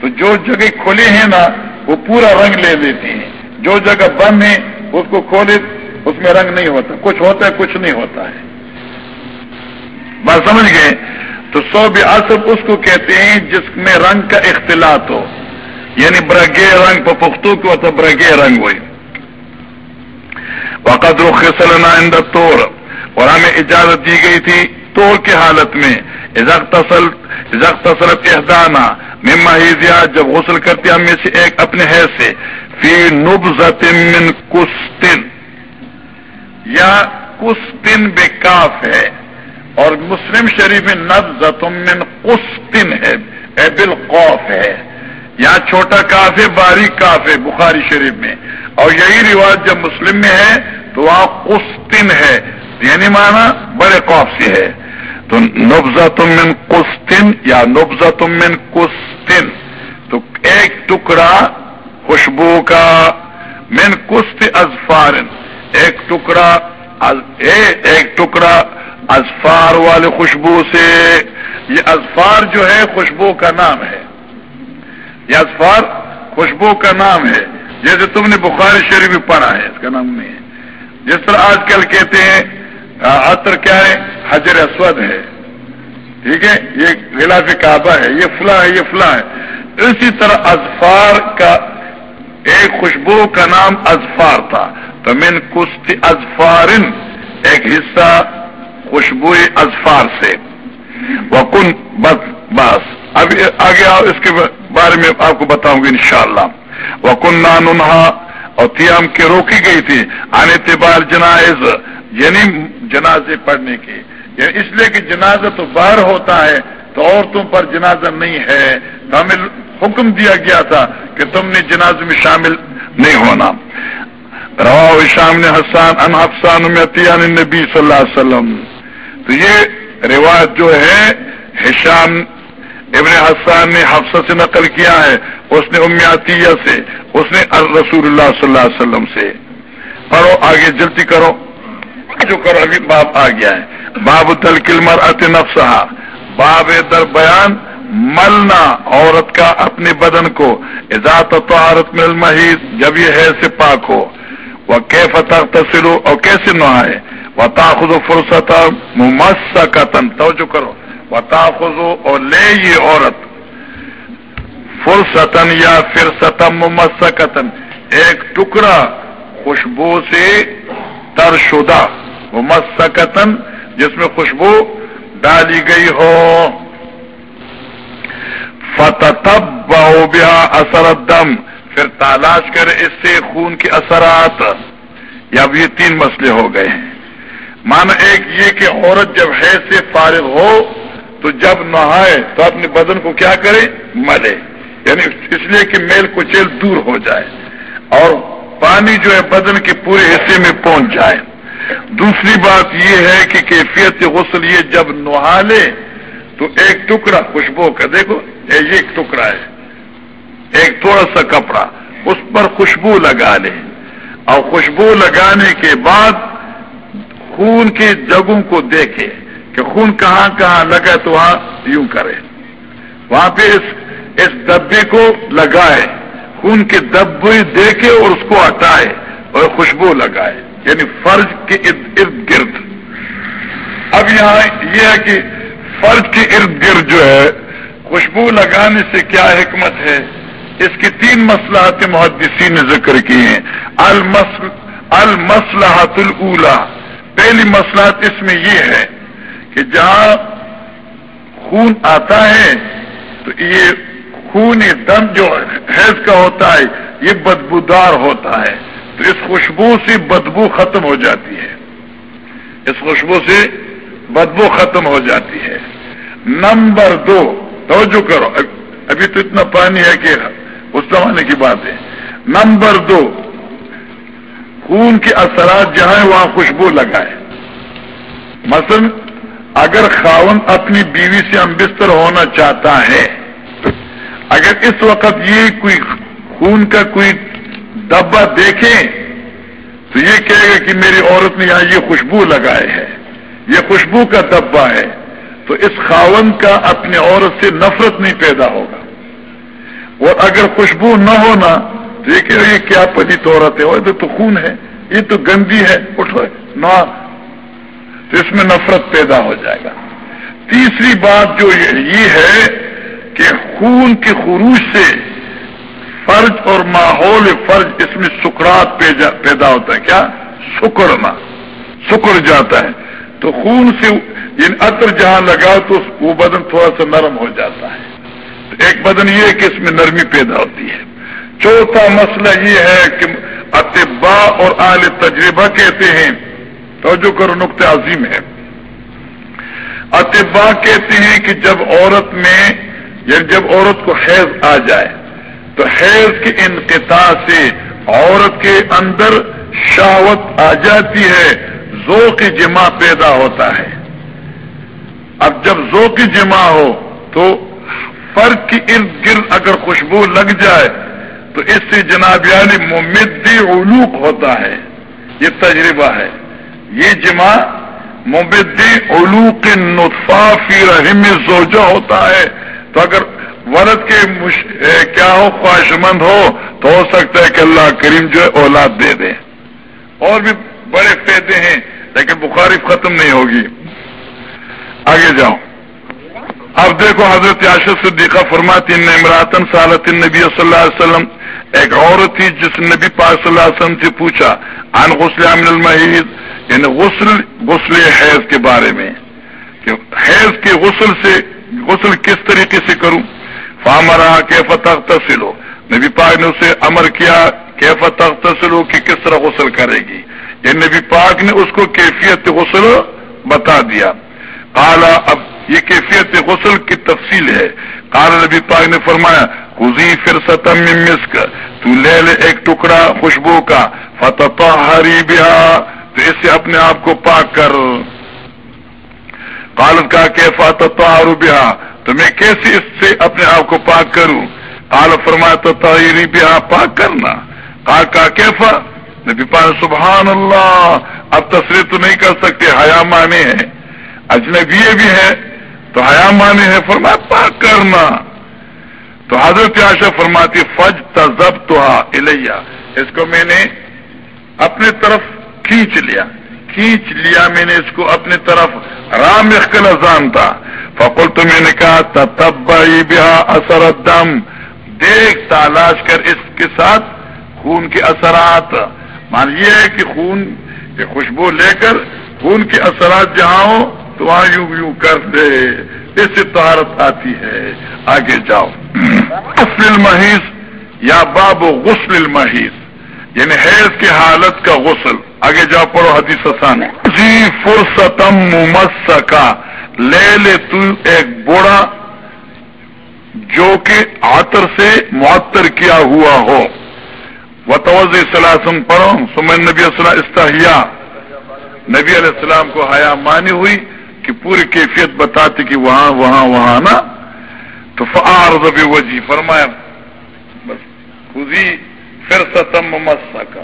تو جو جگہ کھلے ہیں نا، وہ پورا رنگ لے لیتے ہیں۔ جو جگہ بند ہے، اس کو کھولے، اس میں رنگ نہیں ہوتا۔ کچھ ہوتا ہے، کچھ نہیں ہوتا ہے۔ بات سمجھ گئے؟ تو سو بھی اس کو کہتے ہیں جس میں رنگ کا اختلاط ہو۔ یعنی برگے رنگ پختو کو تو برگے رنگ ہوئی وقت رخ سلنا اندر توڑ اور ہمیں اجازت دی گئی تھی توڑ کی حالت میں۔ احدانا، مما ہیزیا جب غسل کرتے ہم میں سے ایک اپنے حیض سے۔ فی من کستن۔ یا کستن بے کاف ہے۔ اور مسلم شریف میں نب من قسطن ہے۔ اے بالقوف ہے۔ یہاں چھوٹا کاف ہے باریک کاف ہے، بخاری شریف میں۔ اور یہی رواج جب مسلم میں ہے، تو وہاں قسطن ہے۔ یعنی مانا بڑے قوف سے ہے۔ تو نبزا تم من کستن یا نبزا تم من کستن تو ایک ٹکڑا خوشبو کا من کست ازفار ایک ٹکڑا ایک ٹکڑا ازفار والے خوشبو سے۔ یہ ازفار جو ہے خوشبو کا نام ہے۔ یہ ازفار خوشبو کا نام ہے۔ جیسے تم نے بخاری شریف پڑھا ہے، اس کا نام نہیں ہے۔ جس طرح آج کل کہتے ہیں عطر کیا ہے؟ حجر اسود ہے۔ ٹھیک ہے؟ یہ غلاف کعبہ ہے۔ یہ فلاں ہے، یہ فلاں ہے۔ اسی طرح ازفار کا ایک خوشبو کا نام ازفار تھا۔ تو من کشتی ازفارن ایک حصہ خوشبو ازفار سے۔ وہ کن بس بس۔ اب آگے آؤ، اس کے بارے میں آپ کو بتاؤں گی انشاءاللہ۔ وہ کن نانہ اور تیام کے روکی گئی تھی۔ ان اعتبار جنائز۔ یعنی جنازے پڑھنے کے۔ یعنی اس لیے کہ جنازہ تو باہر ہوتا ہے تو عورتوں پر جنازہ نہیں ہے۔ تو ہمیں حکم دیا گیا تھا کہ تم نے جنازے میں شامل نہیں ہونا۔ روا شام نے حسان ان حفسان نبی صلی اللہ علیہ وسلم۔ تو یہ روایت جو ہے حشام ابن حسان نے حفصہ سے نقل کیا ہے۔ اس نے امیاتیہ سے، اس نے رسول اللہ صلی اللہ علیہ وسلم سے۔ پڑھو، آگے جلدی کرو۔ جو کرو ابھی باب آ گیا ہے۔ باب تلکل مر نفسہ باب در بیان، ملنا عورت کا اپنے بدن کو۔ اجاط طہارت میں المحید جب یہ ہے سے پاک ہو۔ وہ کی فتح تصلو اور کیسے نہائے؟ وہ تاخذ فرصت ممس کا تن توجہ کرو۔ وہ تاخذ اور لے یہ عورت۔ فرصتن یا پھر ستم ایک ٹکڑا خوشبو سے تر شدہ۔ مسکتن جس میں خوشبو ڈالی گئی ہو۔ فتب بیا اثر دم پھر تلاش کرے اس سے خون کے اثرات۔ یا اب یہ تین مسئلے ہو گئے ہیں۔ مانا ایک یہ کہ عورت جب ہے سے فارغ ہو، تو جب نہائے، تو اپنے بدن کو کیا کرے؟ ملے۔ یعنی اس لیے کہ میل کچیل دور ہو جائے اور پانی جو ہے بدن کے پورے حصے میں پہنچ جائے۔ دوسری بات یہ ہے کہ کیفیت غسل یہ جب نہالے تو ایک ٹکڑا خوشبو کا، دیکھو یہ ایک ٹکڑا ہے۔ ایک تھوڑا سا کپڑا، اس پر خوشبو لگا لے۔ اور خوشبو لگانے کے بعد خون کی جگہوں کو دیکھے کہ خون کہاں کہاں لگا تو وہاں یوں کرے۔ وہاں پہ اس اس دبے کو لگائے۔ خون کے دبے دیکھے اور اس کو ہٹائے اور خوشبو لگائے۔ یعنی فرض کے ارد ارد گرد۔ اب یہاں یہ ہے کہ فرض کے ارد گرد جو ہے، خوشبو لگانے سے کیا حکمت ہے؟ اس کی تین مسلحات محدثین نے ذکر کی ہیں۔ المسلحت الا پہلی مسلحت اس میں یہ ہے کہ جہاں خون آتا ہے، تو یہ خون دم جو حیض کا ہوتا ہے، یہ بدبودار ہوتا ہے۔ تو اس خوشبو سے بدبو ختم ہو جاتی ہے۔ اس خوشبو سے بدبو ختم ہو جاتی ہے۔ نمبر دو، توجہ کرو۔ ابھی تو اتنا پانی ہے کہ اس زمانے کی بات ہے۔ نمبر دو، خون کے اثرات جہاں وہاں خوشبو لگائے مثلا، اگر خاون اپنی بیوی سے ہم بستر ہونا چاہتا ہے، اگر اس وقت یہ کوئی خون کا کوئی ڈبا دیکھیں تو یہ کہے گا کہ میری عورت نے یہاں یہ خوشبو لگائے ہے، یہ خوشبو کا ڈبا ہے۔ تو اس خاون کا اپنی عورت سے نفرت نہیں پیدا ہوگا۔ اور اگر خوشبو نہ ہونا تو یہ کہ یہ کیا پلیت عورت ہے تو خون ہے، یہ تو گندی ہے، اٹھو، نہ۔ تو اس میں نفرت پیدا ہو جائے گا۔ تیسری بات جو یہ ہے کہ خون کے خروج سے فرج اور ماحول فرج اس میں سکرات پیدا ہوتا ہے۔ کیا؟ سکڑنا سکڑ جاتا ہے۔ تو خون سے ان عطر جہاں لگا تو وہ بدن تھوڑا سا نرم ہو جاتا ہے۔ تو ایک بدن یہ ہے کہ اس میں نرمی پیدا ہوتی ہے۔ چوتھا مسئلہ یہ ہے کہ اطبا اور آل تجربہ کہتے ہیں توجہ کرو، نقطۂ عظیم ہے۔ اطبا کہتے ہیں کہ جب عورت میں یا یعنی جب عورت کو حیض آ جائے تو حیض کے انقطاع سے عورت کے اندر شاوت آ جاتی ہے ذوق جمع پیدا ہوتا ہے۔ اب جب ذوق جمع ہو تو فرق کی ارد گرد اگر خوشبو لگ جائے تو اس سے جناب یعنی ممدی علوق ہوتا ہے۔ یہ تجربہ ہے۔ یہ جمع ممدی علوق نطفا فی رحم زوجہ ہوتا ہے۔ تو اگر ورد کے مش... کیا ہو خواہش مند ہو، تو ہو سکتا ہے کہ اللہ کریم جو ہے اولاد دے دے۔ اور بھی بڑے فائدے ہیں، لیکن بخاری ختم نہیں ہوگی۔ آگے جاؤ۔ اب دیکھو حضرت عاشر صدیقہ فرماتی امراطن سالت نبی صلی اللہ علیہ وسلم، ایک عورت تھی جس نبی پاک صلی اللہ علیہ وسلم سے پوچھا، عن غسل امن المحیض؟ یعنی غسل غسل حیض کے بارے میں۔ کہ حیض کے غسل سے، غسل کس طریقے سے کروں؟ فامرا کی فتح تسلو نبی پاک نے اسے امر کیا کہ فتح تسلو کہ کس طرح غسل کرے گی؟ یہ نبی پاک نے اس کو کیفیت غسل بتا دیا۔ کالا اب یہ کیفیت غسل کی تفصیل ہے۔ کالا نبی پاک نے فرمایا خزی پھر ستم مسک، تو لے لے ایک ٹکڑا خوشبو کا فتح ہری بیا تو اس سے اپنے آپ کو پاک کر۔ کالت کا کہ فتح بیا تو میں کیسے اس سے اپنے آپ کو پاک کروں؟ کال فرمایا تو تحری بیا پاک کرنا۔ کال کا کیفا؟ نبی پاک سبحان اللہ اب تصویر تو نہیں کر سکتے، حیا مانے ہیں اجنبی بھی ہے، تو حیا مانے ہیں فرمایا پاک کرنا۔ تو حضرت آشا فرماتی فج تزب تو اس کو میں نے اپنے طرف کھینچ لیا۔ کھینچ لیا میں نے اس کو اپنے طرف رام اخل ازان تھا۔ فقل تو میں نے کہا تب بہا اثر دم دیکھ تلاش کر اس کے ساتھ خون کے اثرات۔ مان یہ ہے کہ خون کی خوشبو لے کر، خون کے اثرات جہاں ہو تو وہاں یوں یوں کر دے۔ اس سے تہارت آتی ہے۔ آگے جاؤ۔ غسل المحیث یا باب غسل المحیث یعنی حیض کی حالت کا غسل۔ آگے جاؤ پڑھو حدیث آسان جی فرصتم ممسکا۔ لے لے تو ایک بوڑا جو کہ آتر سے معطر کیا ہوا ہو۔ و توز سلاسم پڑھو۔ سمن نبی السلام استحیا۔ نبی علیہ السلام کو حیا مانی ہوئی کہ پوری کیفیت بتاتی کہ وہاں وہاں وہاں، نا۔ تو فار وجی فرمایا، بس۔ خزی پھر ستم مسا کا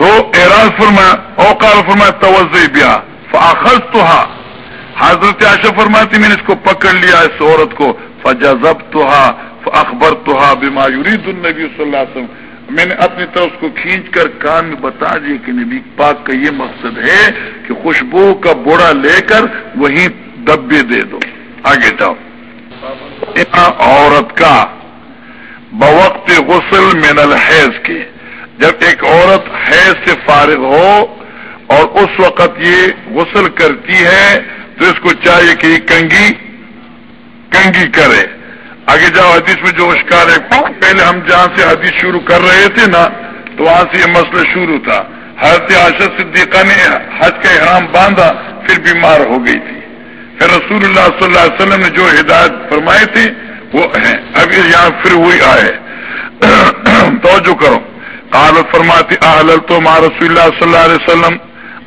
تو اعراض فرمایا اوقال فرمایا توجہ بیا۔ فاخذ تو حضرت عاشق فرماتی، میں نے اس کو پکڑ لیا، اس عورت کو۔ فجزب تو اخبر تو بیما یورید صلی اللہ علیہ وسلم۔ میں نے اپنی طرف اس کو کھینچ کر کان میں بتا دیا کہ نبی پاک کا یہ مقصد ہے کہ خوشبو کا بوڑا لے کر وہیں دبے دے دو۔ آگے جاؤ۔ عورت کا بوقت غسل من الحیض کے۔ جب ایک عورت حیض سے فارغ ہو اور اس وقت یہ غسل کرتی ہے، تو اس کو چاہیے کہ یہ کنگی کنگی کرے۔ آگے جاؤ، حدیث میں جو اشکار ہے۔ پہلے ہم جہاں سے حدیث شروع کر رہے تھے نا، تو وہاں سے یہ مسئلہ شروع تھا۔ حضرت عاشر صدیقہ نے حج کا احرام باندھا، پھر بیمار ہو گئی تھی۔ پھر رسول اللہ صلی اللہ علیہ وسلم نے جو ہدایت فرمائے تھے وہ ہیں ابھی یہاں پھر ہوئی آئے۔ توجہ کرو۔ قالت فرماتی اہل تو ماں رسول اللہ صلی اللہ علیہ وسلم،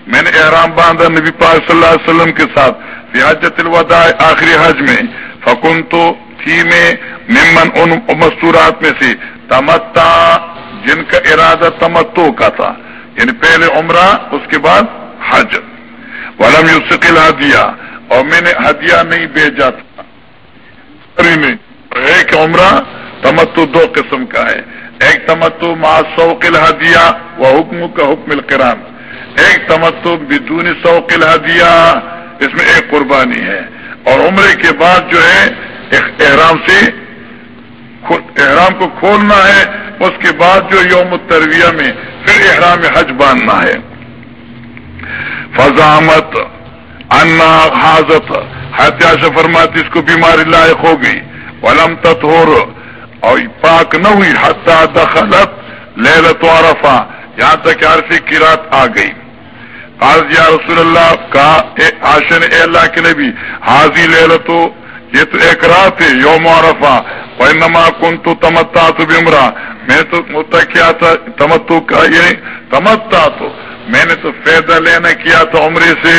میں نے احرام باندھا نبی پاک صلی اللہ علیہ وسلم کے ساتھ حجت الوداع آخری حج میں فکن تو تھی میں ممن ان مستورات میں سے، تمتا، جن کا ارادہ تمتو کا تھا یعنی پہلے عمرہ، اس کے بعد حج۔ ولم یوسقل ہدیہ اور میں نے ہدیہ نہیں بھیجا تھا۔ ایک عمرہ تمتو دو قسم کا ہے۔ ایک تمتو ما سوق الحدیہ وہ حکم کا حکم القران ایک تمتو بدون سوق الحدیہ اس میں ایک قربانی ہے۔ اور عمرے کے بعد جو ہے احرام سے احرام کو کھولنا ہے۔ اس کے بعد جو یوم الترویہ میں پھر احرام حج باندھنا ہے۔ فضامت انا حاضت حتیاش فرماتی، اس کو بیماری لائق ہو گئی۔ ولم تطور اور پاک نہ ہوئی، حتی دخلت لیلت عرفہ، یہاں تک عرفی کی رات آ گئی۔ قال، یا رسول اللہ کا آشن اے اللہ کے نبی، حاضی لے یہ تو ایک رات ہے، یوم عرفہ وینما کن تو تمتا تو بمرا میں تو کیا تھا تمتو کا یعنی یہ تمتا تو۔ میں نے تو فائدہ لینا کیا تھا عمرے سے۔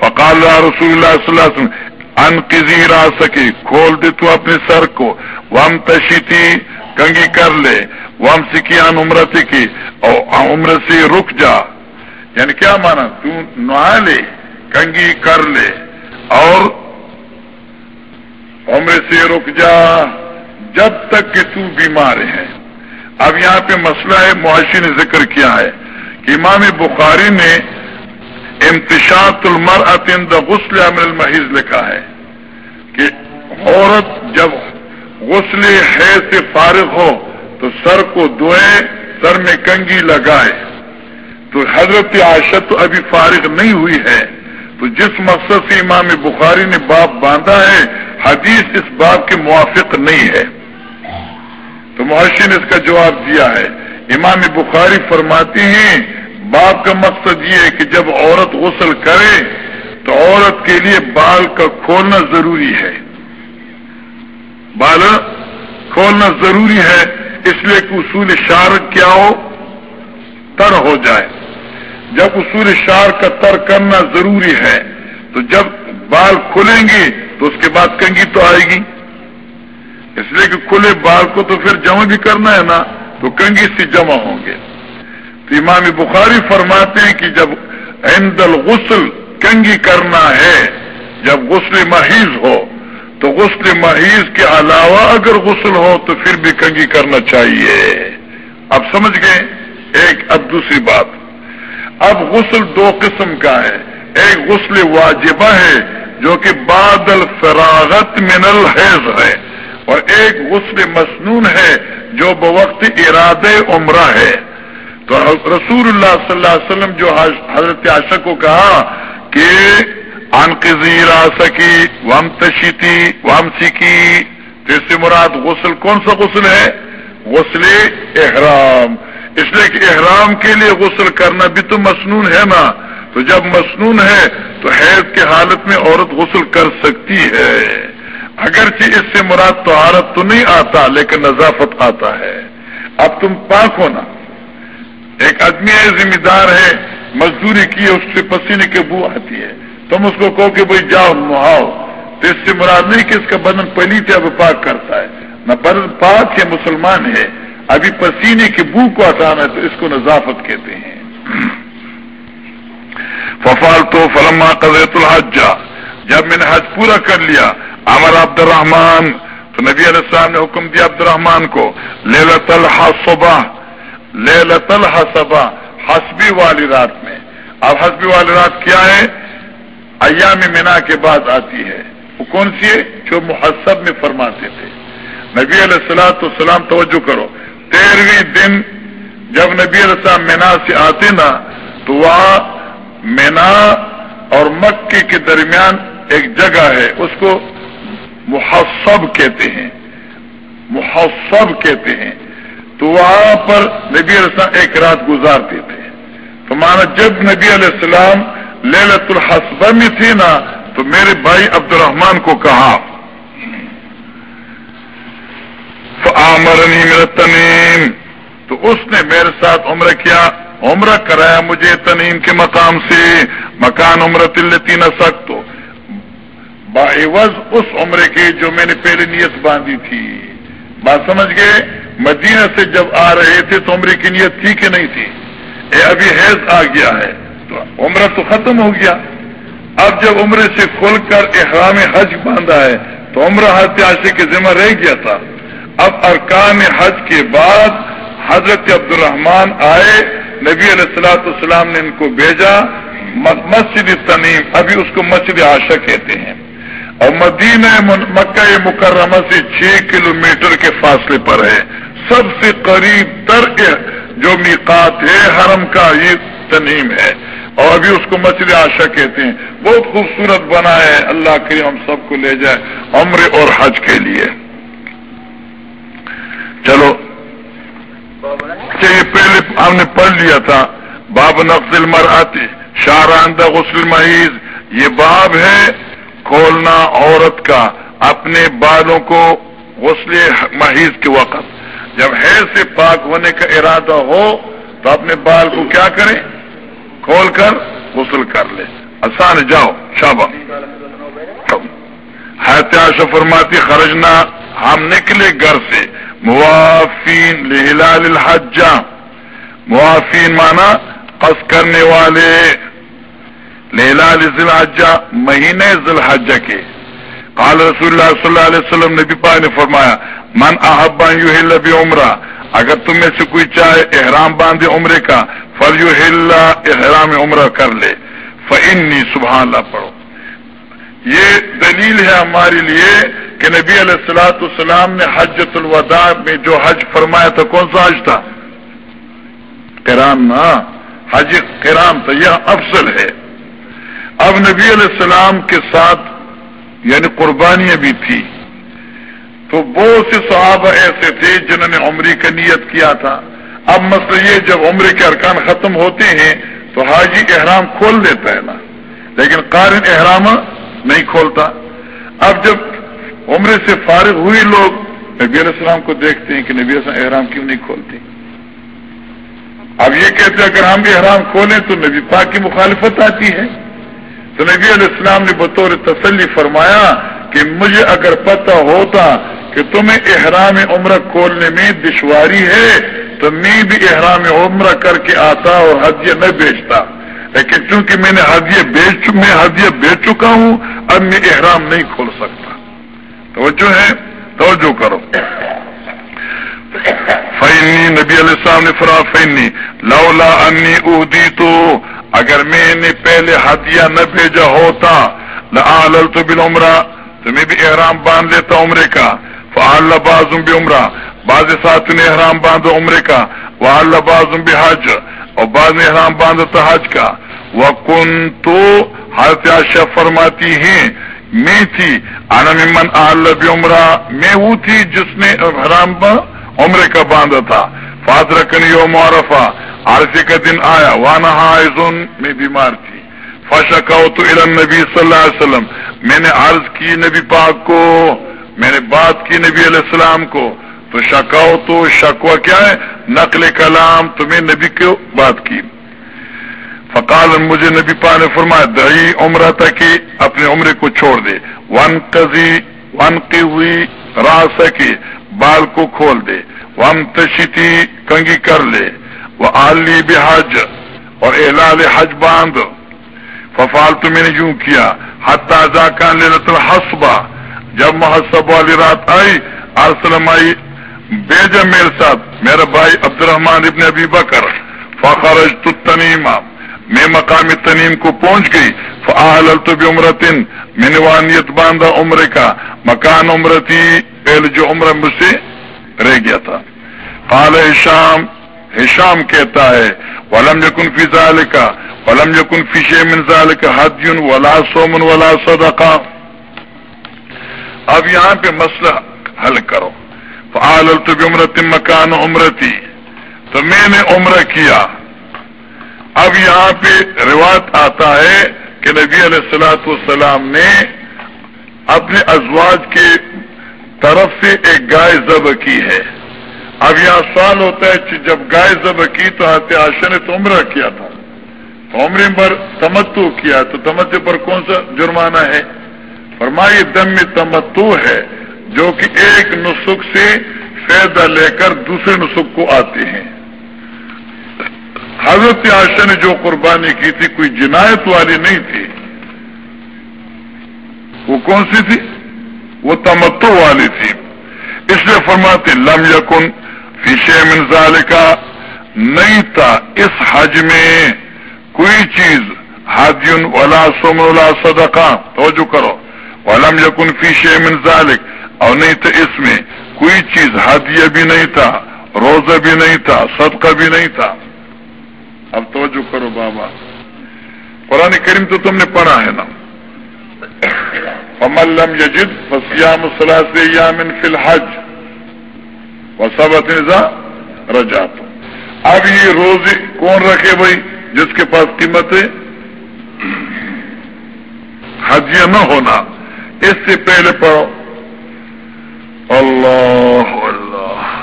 فقال رسول اللہ صلی اللہ علیہ وسلم ان کسی را سکی کھول دے تو اپنے سر کو۔ وم تشیتی کنگی کر لے۔ وم سکی ان عمرت کی۔ اور عمر سے رک جا۔ یعنی کیا مانا؟ تو نہا لے، کنگی کر لے۔ اور عمر سے رک جا جب تک کہ تو بیمار ہے اب یہاں پہ مسئلہ ہے معاشی نے ذکر کیا ہے کہ امام بخاری نے امتشاط المر دا غسل امر المحیض لکھا ہے کہ عورت جب غسل ہے سے فارغ ہو تو سر کو دھوئے سر میں کنگی لگائے تو حضرت عاشت تو ابھی فارغ نہیں ہوئی ہے۔ تو جس مقصد سے امام بخاری نے باپ باندھا ہے، حدیث اس باپ کے موافق نہیں ہے۔ تو معاشی نے اس کا جواب دیا ہے۔ امام بخاری فرماتے ہیں باپ کا مقصد یہ ہے کہ جب عورت غسل کرے تو عورت کے لیے بال کا کھولنا ضروری ہے۔ بال کھولنا ضروری ہے، اس لیے کہ اصول شار کیا ہو؟ تر ہو جائے۔ جب اصول شار کا تر کرنا ضروری ہے، تو جب بال کھلیں گے تو اس کے بعد کنگی تو آئے گی۔ اس لیے کہ کھلے بال کو تو پھر جمع بھی کرنا ہے نا، تو کنگی سے جمع ہوں گے۔ امام بخاری فرماتے ہیں کہ جب عند الغسل کنگی کرنا ہے، جب غسل محیض ہو، تو غسل محیض کے علاوہ اگر غسل ہو تو پھر بھی کنگی کرنا چاہیے۔ اب سمجھ گئے؟ ایک اب دوسری بات۔ اب غسل دو قسم کا ہے۔ ایک غسل واجبہ ہے، جو کہ بادل فراغت من الحیض ہے، اور ایک غسل مسنون ہے، جو بوقت ارادے عمرہ ہے۔ تو رسول اللہ صلی اللہ علیہ وسلم جو حضرت عاشق کو کہا کہ ان آ سکی وم تشیتی وم سیکی تو اس سے مراد غسل، کون سا غسل ہے؟ غسل احرام۔ اس لیے کہ احرام کے لیے غسل کرنا بھی تو مصنون ہے نا۔ تو جب مصنون ہے تو حیض کے حالت میں عورت غسل کر سکتی ہے۔ اگرچہ اس سے مراد تو عارت تو نہیں آتا، لیکن نظافت آتا ہے۔ اب تم پاک ہونا ایک آدمی ہے، ذمہ دار ہے، مزدوری کی، اس سے پسینے کی بو آتی ہے۔ تم اس کو کہو کہ بھائی جاؤ، نہاؤ۔ تو اس سے مراد نہیں کہ اس کا بدن پلی تھے، اب پاک کرتا ہے۔ نہ بدن پاک ہے، مسلمان ہے۔ ابھی پسینے کی بو کو ہٹانا ہے، تو اس کو نظافت کہتے ہیں۔ ففال تو فلما قضیت الحج۔ جب میں نے حج پورا کر لیا امر عبد الرحمان تو نبی علیہ السلام نے حکم دیا عبد الرحمان کو لے الحصبہ لے الحصبہ حسبی والی رات میں۔ اب حسبی والی رات کیا ہے؟ ایام مینا کے بعد آتی ہے۔ وہ کون سی ہے؟ جو محسب میں فرماتے تھے۔ نبی علیہ السلام تو سلام توجہ کرو۔ تیرہویں دن جب نبی علیہ السلام مینا سے آتے نا، تو وہاں مینا اور مکے کے درمیان ایک جگہ ہے۔ اس کو محسب کہتے ہیں۔ محسب کہتے ہیں۔ تو وہاں پر نبی رسا ایک رات گزارتے تھے۔ تو مانا جب نبی علیہ السلام للت الحسبہ میں تھی نا، تو میرے بھائی عبد الرحمان کو کہا آمرنی میرا تنیم تو اس نے میرے ساتھ عمر کیا، عمرہ کرایا مجھے تنیم کے مقام سے۔ مکان عمر تلتی نہ سکت باعوض اس عمرے کی جو میں نے پہلے نیت باندھی تھی۔ بات سمجھ گئے؟ مدینہ سے جب آ رہے تھے تو عمرے کی نیت تھی کہ نہیں تھی؟ اے ابھی حیض آ گیا ہے۔ تو عمرہ تو ختم ہو گیا۔ اب جب عمرے سے کھل کر احرام حج باندھا ہے تو عمرہ حج کے ذمہ رہ گیا تھا۔ اب ارکان حج کے بعد حضرت عبد الرحمان آئے، نبی علیہ السلاۃ السلام نے ان کو بھیجا۔ مسجد تنیم، ابھی اس کو مسجد عاشق کہتے ہیں۔ اور مدینہ مکہ مکرمہ سے چھ کلومیٹر کے فاصلے پر ہے۔ سب سے قریب تر جو میقات ہے، حرم کا یہ تنیم ہے۔ اور ابھی اس کو مسجد عاشق کہتے ہیں۔ بہت خوبصورت بنا ہے۔ اللہ کریم ہم سب کو لے جائے عمر اور حج کے لیے۔ چلو۔ یہ پہلے ہم نے پڑھ لیا تھا۔ باب نفس المر آتی شاراندہ غسل محیض یہ باب ہے کھولنا عورت کا، اپنے بالوں کو غسل محیض کے وقت۔ جب حیر سے پاک ہونے کا ارادہ ہو تو اپنے بال کو کیا کریں؟ کھول کر غسل کر لے آسان جاؤ شابا حیاتیاش فرماتی، خرجنا، ہم نکلے گھر سے۔ موافین لہلال الحجہ موافین مانا قص کرنے والے۔ لہلال ذی الحجہ مہینے ذی الحجہ کے۔ قال رسول اللہ صلی اللہ علیہ وسلم، نبی پا نے فرمایا من احبا یو بھی عمرہ اگر تم میں سے کوئی چاہے احرام باندھے عمرے کا فل یو ہل احرام عمرہ کر لے۔ فنی سبحان اللہ پڑھو۔ یہ دلیل ہے ہمارے لیے کہ نبی علیہ السلاۃ السلام نے حجت الوداع میں جو حج فرمایا تھا، کون سا حج تھا؟ کرام نا، حج کرام تھا، یہ افضل ہے۔ اب نبی علیہ السلام کے ساتھ یعنی قربانیاں بھی تھی تو بہت سے صحابہ ایسے تھے جنہوں نے عمری کا نیت کیا تھا۔ اب مسئلہ یہ جب عمرے کے ارکان ختم ہوتے ہیں تو حاجی احرام کھول دیتا ہے نا۔ لیکن قارن احرام نہیں کھولتا۔ اب جب عمرے سے فارغ ہوئی لوگ، نبی علیہ السلام کو دیکھتے ہیں کہ نبی السلام احرام کیوں نہیں کھولتے۔ اب یہ کہتے ہیں، اگر ہم بھی احرام کھولیں تو نبی پاک کی مخالفت آتی ہے۔ تو نبی علیہ السلام نے بطور تسلی فرمایا کہ مجھے اگر پتہ ہوتا کہ تمہیں احرام عمرہ کھولنے میں دشواری ہے، تو میں بھی احرام عمرہ کر کے آتا اور حدیہ نہ بیچتا۔ لیکن چونکہ میں نے ہدیہ بیچ میں ہدیہ بیچ چکا ہوں، اب میں احرام نہیں کھول سکتا۔ توجہ ہے؟ توجہ کرو۔ فینی نبی علیہ السلام نے فرا فینی لولا انی اودی تو اگر میں نے پہلے ہدیہ نہ بھیجا ہوتا لال تو بل عمرہ تو میں بھی احرام باندھ لیتا عمرے کا۔ فعال بازم بھی عمرہ بعض ساتھ نے احرام باندھو عمرے کا وہ اللہ بازم بھی حج اور بعض نے احرام باندھا تھا حج کا۔ وہ کن تو حضرت فرماتی ہیں، میں تھی ممن آلب عمرہ میں وہ تھی جس نے حرام عمرے کا باندھا تھا۔ فاضر کنی یوم عرفہ، عرفے کا دن آیا وانا میں بیمار تھی۔ فشا تو علم نبی صلی اللہ علیہ وسلم، میں نے عرض کی نبی پاک کو میں نے بات کی نبی علیہ السلام کو، تو شکاؤ تو شکوا کیا ہے؟ نقل کلام تمہیں نبی کو بات کی۔ فقال، مجھے نبی پا نے فرمایا، دہی عمرہ تک اپنے عمرے کو چھوڑ دے۔ ون کزی ون کی ہوئی راس کی بال کو کھول دے۔ ون تشیتی کنگی کر لے۔ وہ آلی بحج، اور احلال حج باندھ۔ ففال تو میں نے یوں کیا حد کا لت الحسبہ جب محسب والی رات آئی ارسلم آئی بیجا میرے ساتھ، میرا بھائی عبد الرحمان ابن ابی بکر فخرج تو تنیمہ میں مقام تنیم کو پہنچ گئی فعال تو بھی عمرتن میں نے وانیت باندھا عمر کا، مکان عمر تھی پہلے جو عمر مجھ سے رہ گیا تھا۔ قال شام ہشام کہتا ہے، ولم یکن فی ذالکا، ولم یکن فی شیء من ذالک حد ولا صوم ولا صدقہ. اب یہاں پہ مسئلہ حل کرو۔ فعال تو عمرت مکان عمرتی۔ تو میں نے عمرہ کیا۔ اب یہاں پہ روایت آتا ہے کہ نبی علیہ السلاۃ والسلام نے اپنے ازواج کے طرف سے ایک گائے ذب کی ہے۔ اب یہاں سوال ہوتا ہے کہ جب گائے ذب کی تو آتے آشا نے تو عمرہ کیا تھا۔ عمر پر تمتو کیا۔ تو تمتو پر کون سا جرمانہ ہے؟ فرمائی، دم تمتو ہے جو کہ ایک نسخ سے فائدہ لے کر دوسرے نسخ کو آتے ہیں۔ حضرت آشا نے جو قربانی کی تھی، کوئی جنایت والی نہیں تھی۔ وہ کون سی تھی؟ وہ تمتو والی تھی۔ اس لیے فرماتے، لم یکن فیشے منظال کا نہیں تھا اس حج میں کوئی چیز حاجن ولا سوم ولا صدقہ۔ توجہ کرو۔ ولم یکن فیشے منظالک اور نہیں تھا اس میں کوئی چیز ہادیہ بھی نہیں تھا، روزہ بھی نہیں تھا، صدقہ بھی نہیں تھا۔ اب توجہ کرو بابا۔ قرآن کریم تو تم نے پڑھا ہے نا۔ فملم یجد فسیام یامن فی الحج و سب رجا اب یہ روزے کون رکھے بھائی؟ جس کے پاس قیمت ہے حجیہ نہ ہونا۔ اس سے پہلے پڑھو۔ اللہ۔ اللہ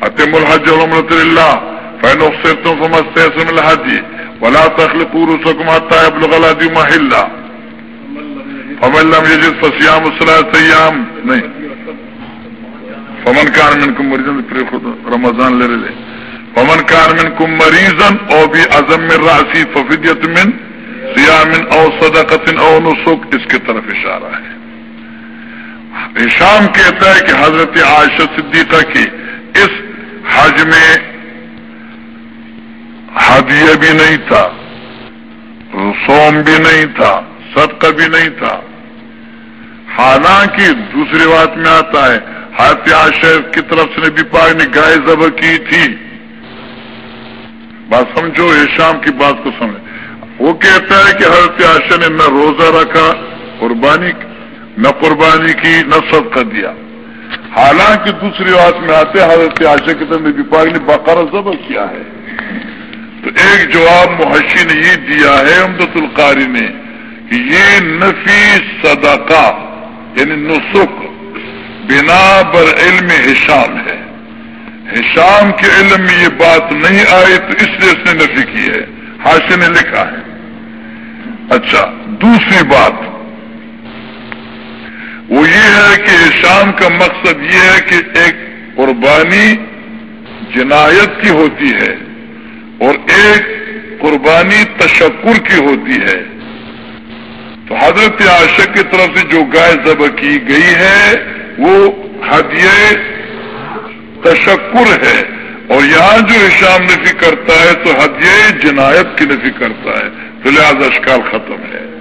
اتم الحج عمرت اللہ فین اخصر تم سمجھتے اسم الحجی ولا تخلق رسکم حتى يبلغ الهدي محلا۔ فمن لم يجد فصيام ثلاث ايام نہیں۔ فمن كان منكم مريضا خود رمضان لے رہے فمن كان منكم مريضا او بعزم من راسي ففدية من صيام او صدقة او نسك اس کی طرف اشارہ ہے۔ شام کہتا ہے کہ حضرت عائشہ صدیقہ کی اس حج میں ہدیہ بھی نہیں تھا سوم بھی نہیں تھا، صدقہ بھی نہیں تھا۔ حالانکہ دوسری بات میں آتا ہے، حضرت عائشہ کی طرف سے نبی پاک نے گائے ذبح کی تھی۔ بات سمجھو شام کی بات کو سمجھ وہ کہتا ہے کہ حضرت عائشہ نے نہ روزہ رکھا، قربانی نہ قربانی کی، نہ سب دیا۔ حالانکہ دوسری بات میں آتے حضرت عاشق کی طرف نبی پاک نے باقاعدہ ذبح کیا ہے۔ تو ایک جواب محشی نے یہ دیا ہے امدت القاری نے کہ یہ نفی صدقہ یعنی نسخ بنا بر علم حشام ہے۔ حشام کے علم میں یہ بات نہیں آئی تو اس لیے اس نے نفی کی ہے۔ حاشی نے لکھا ہے۔ اچھا دوسری بات۔ وہ یہ ہے کہ شام کا مقصد یہ ہے کہ ایک قربانی جنایت کی ہوتی ہے اور ایک قربانی تشکر کی ہوتی ہے۔ تو حضرت عاشق کی طرف سے جو گائے ذبح کی گئی ہے، وہ ہدیہ تشکر ہے۔ اور یہاں جو شام نفی کرتا ہے، تو ہدیہ جنایت کی نفی کرتا ہے۔ لہٰذا اشکال ختم ہے۔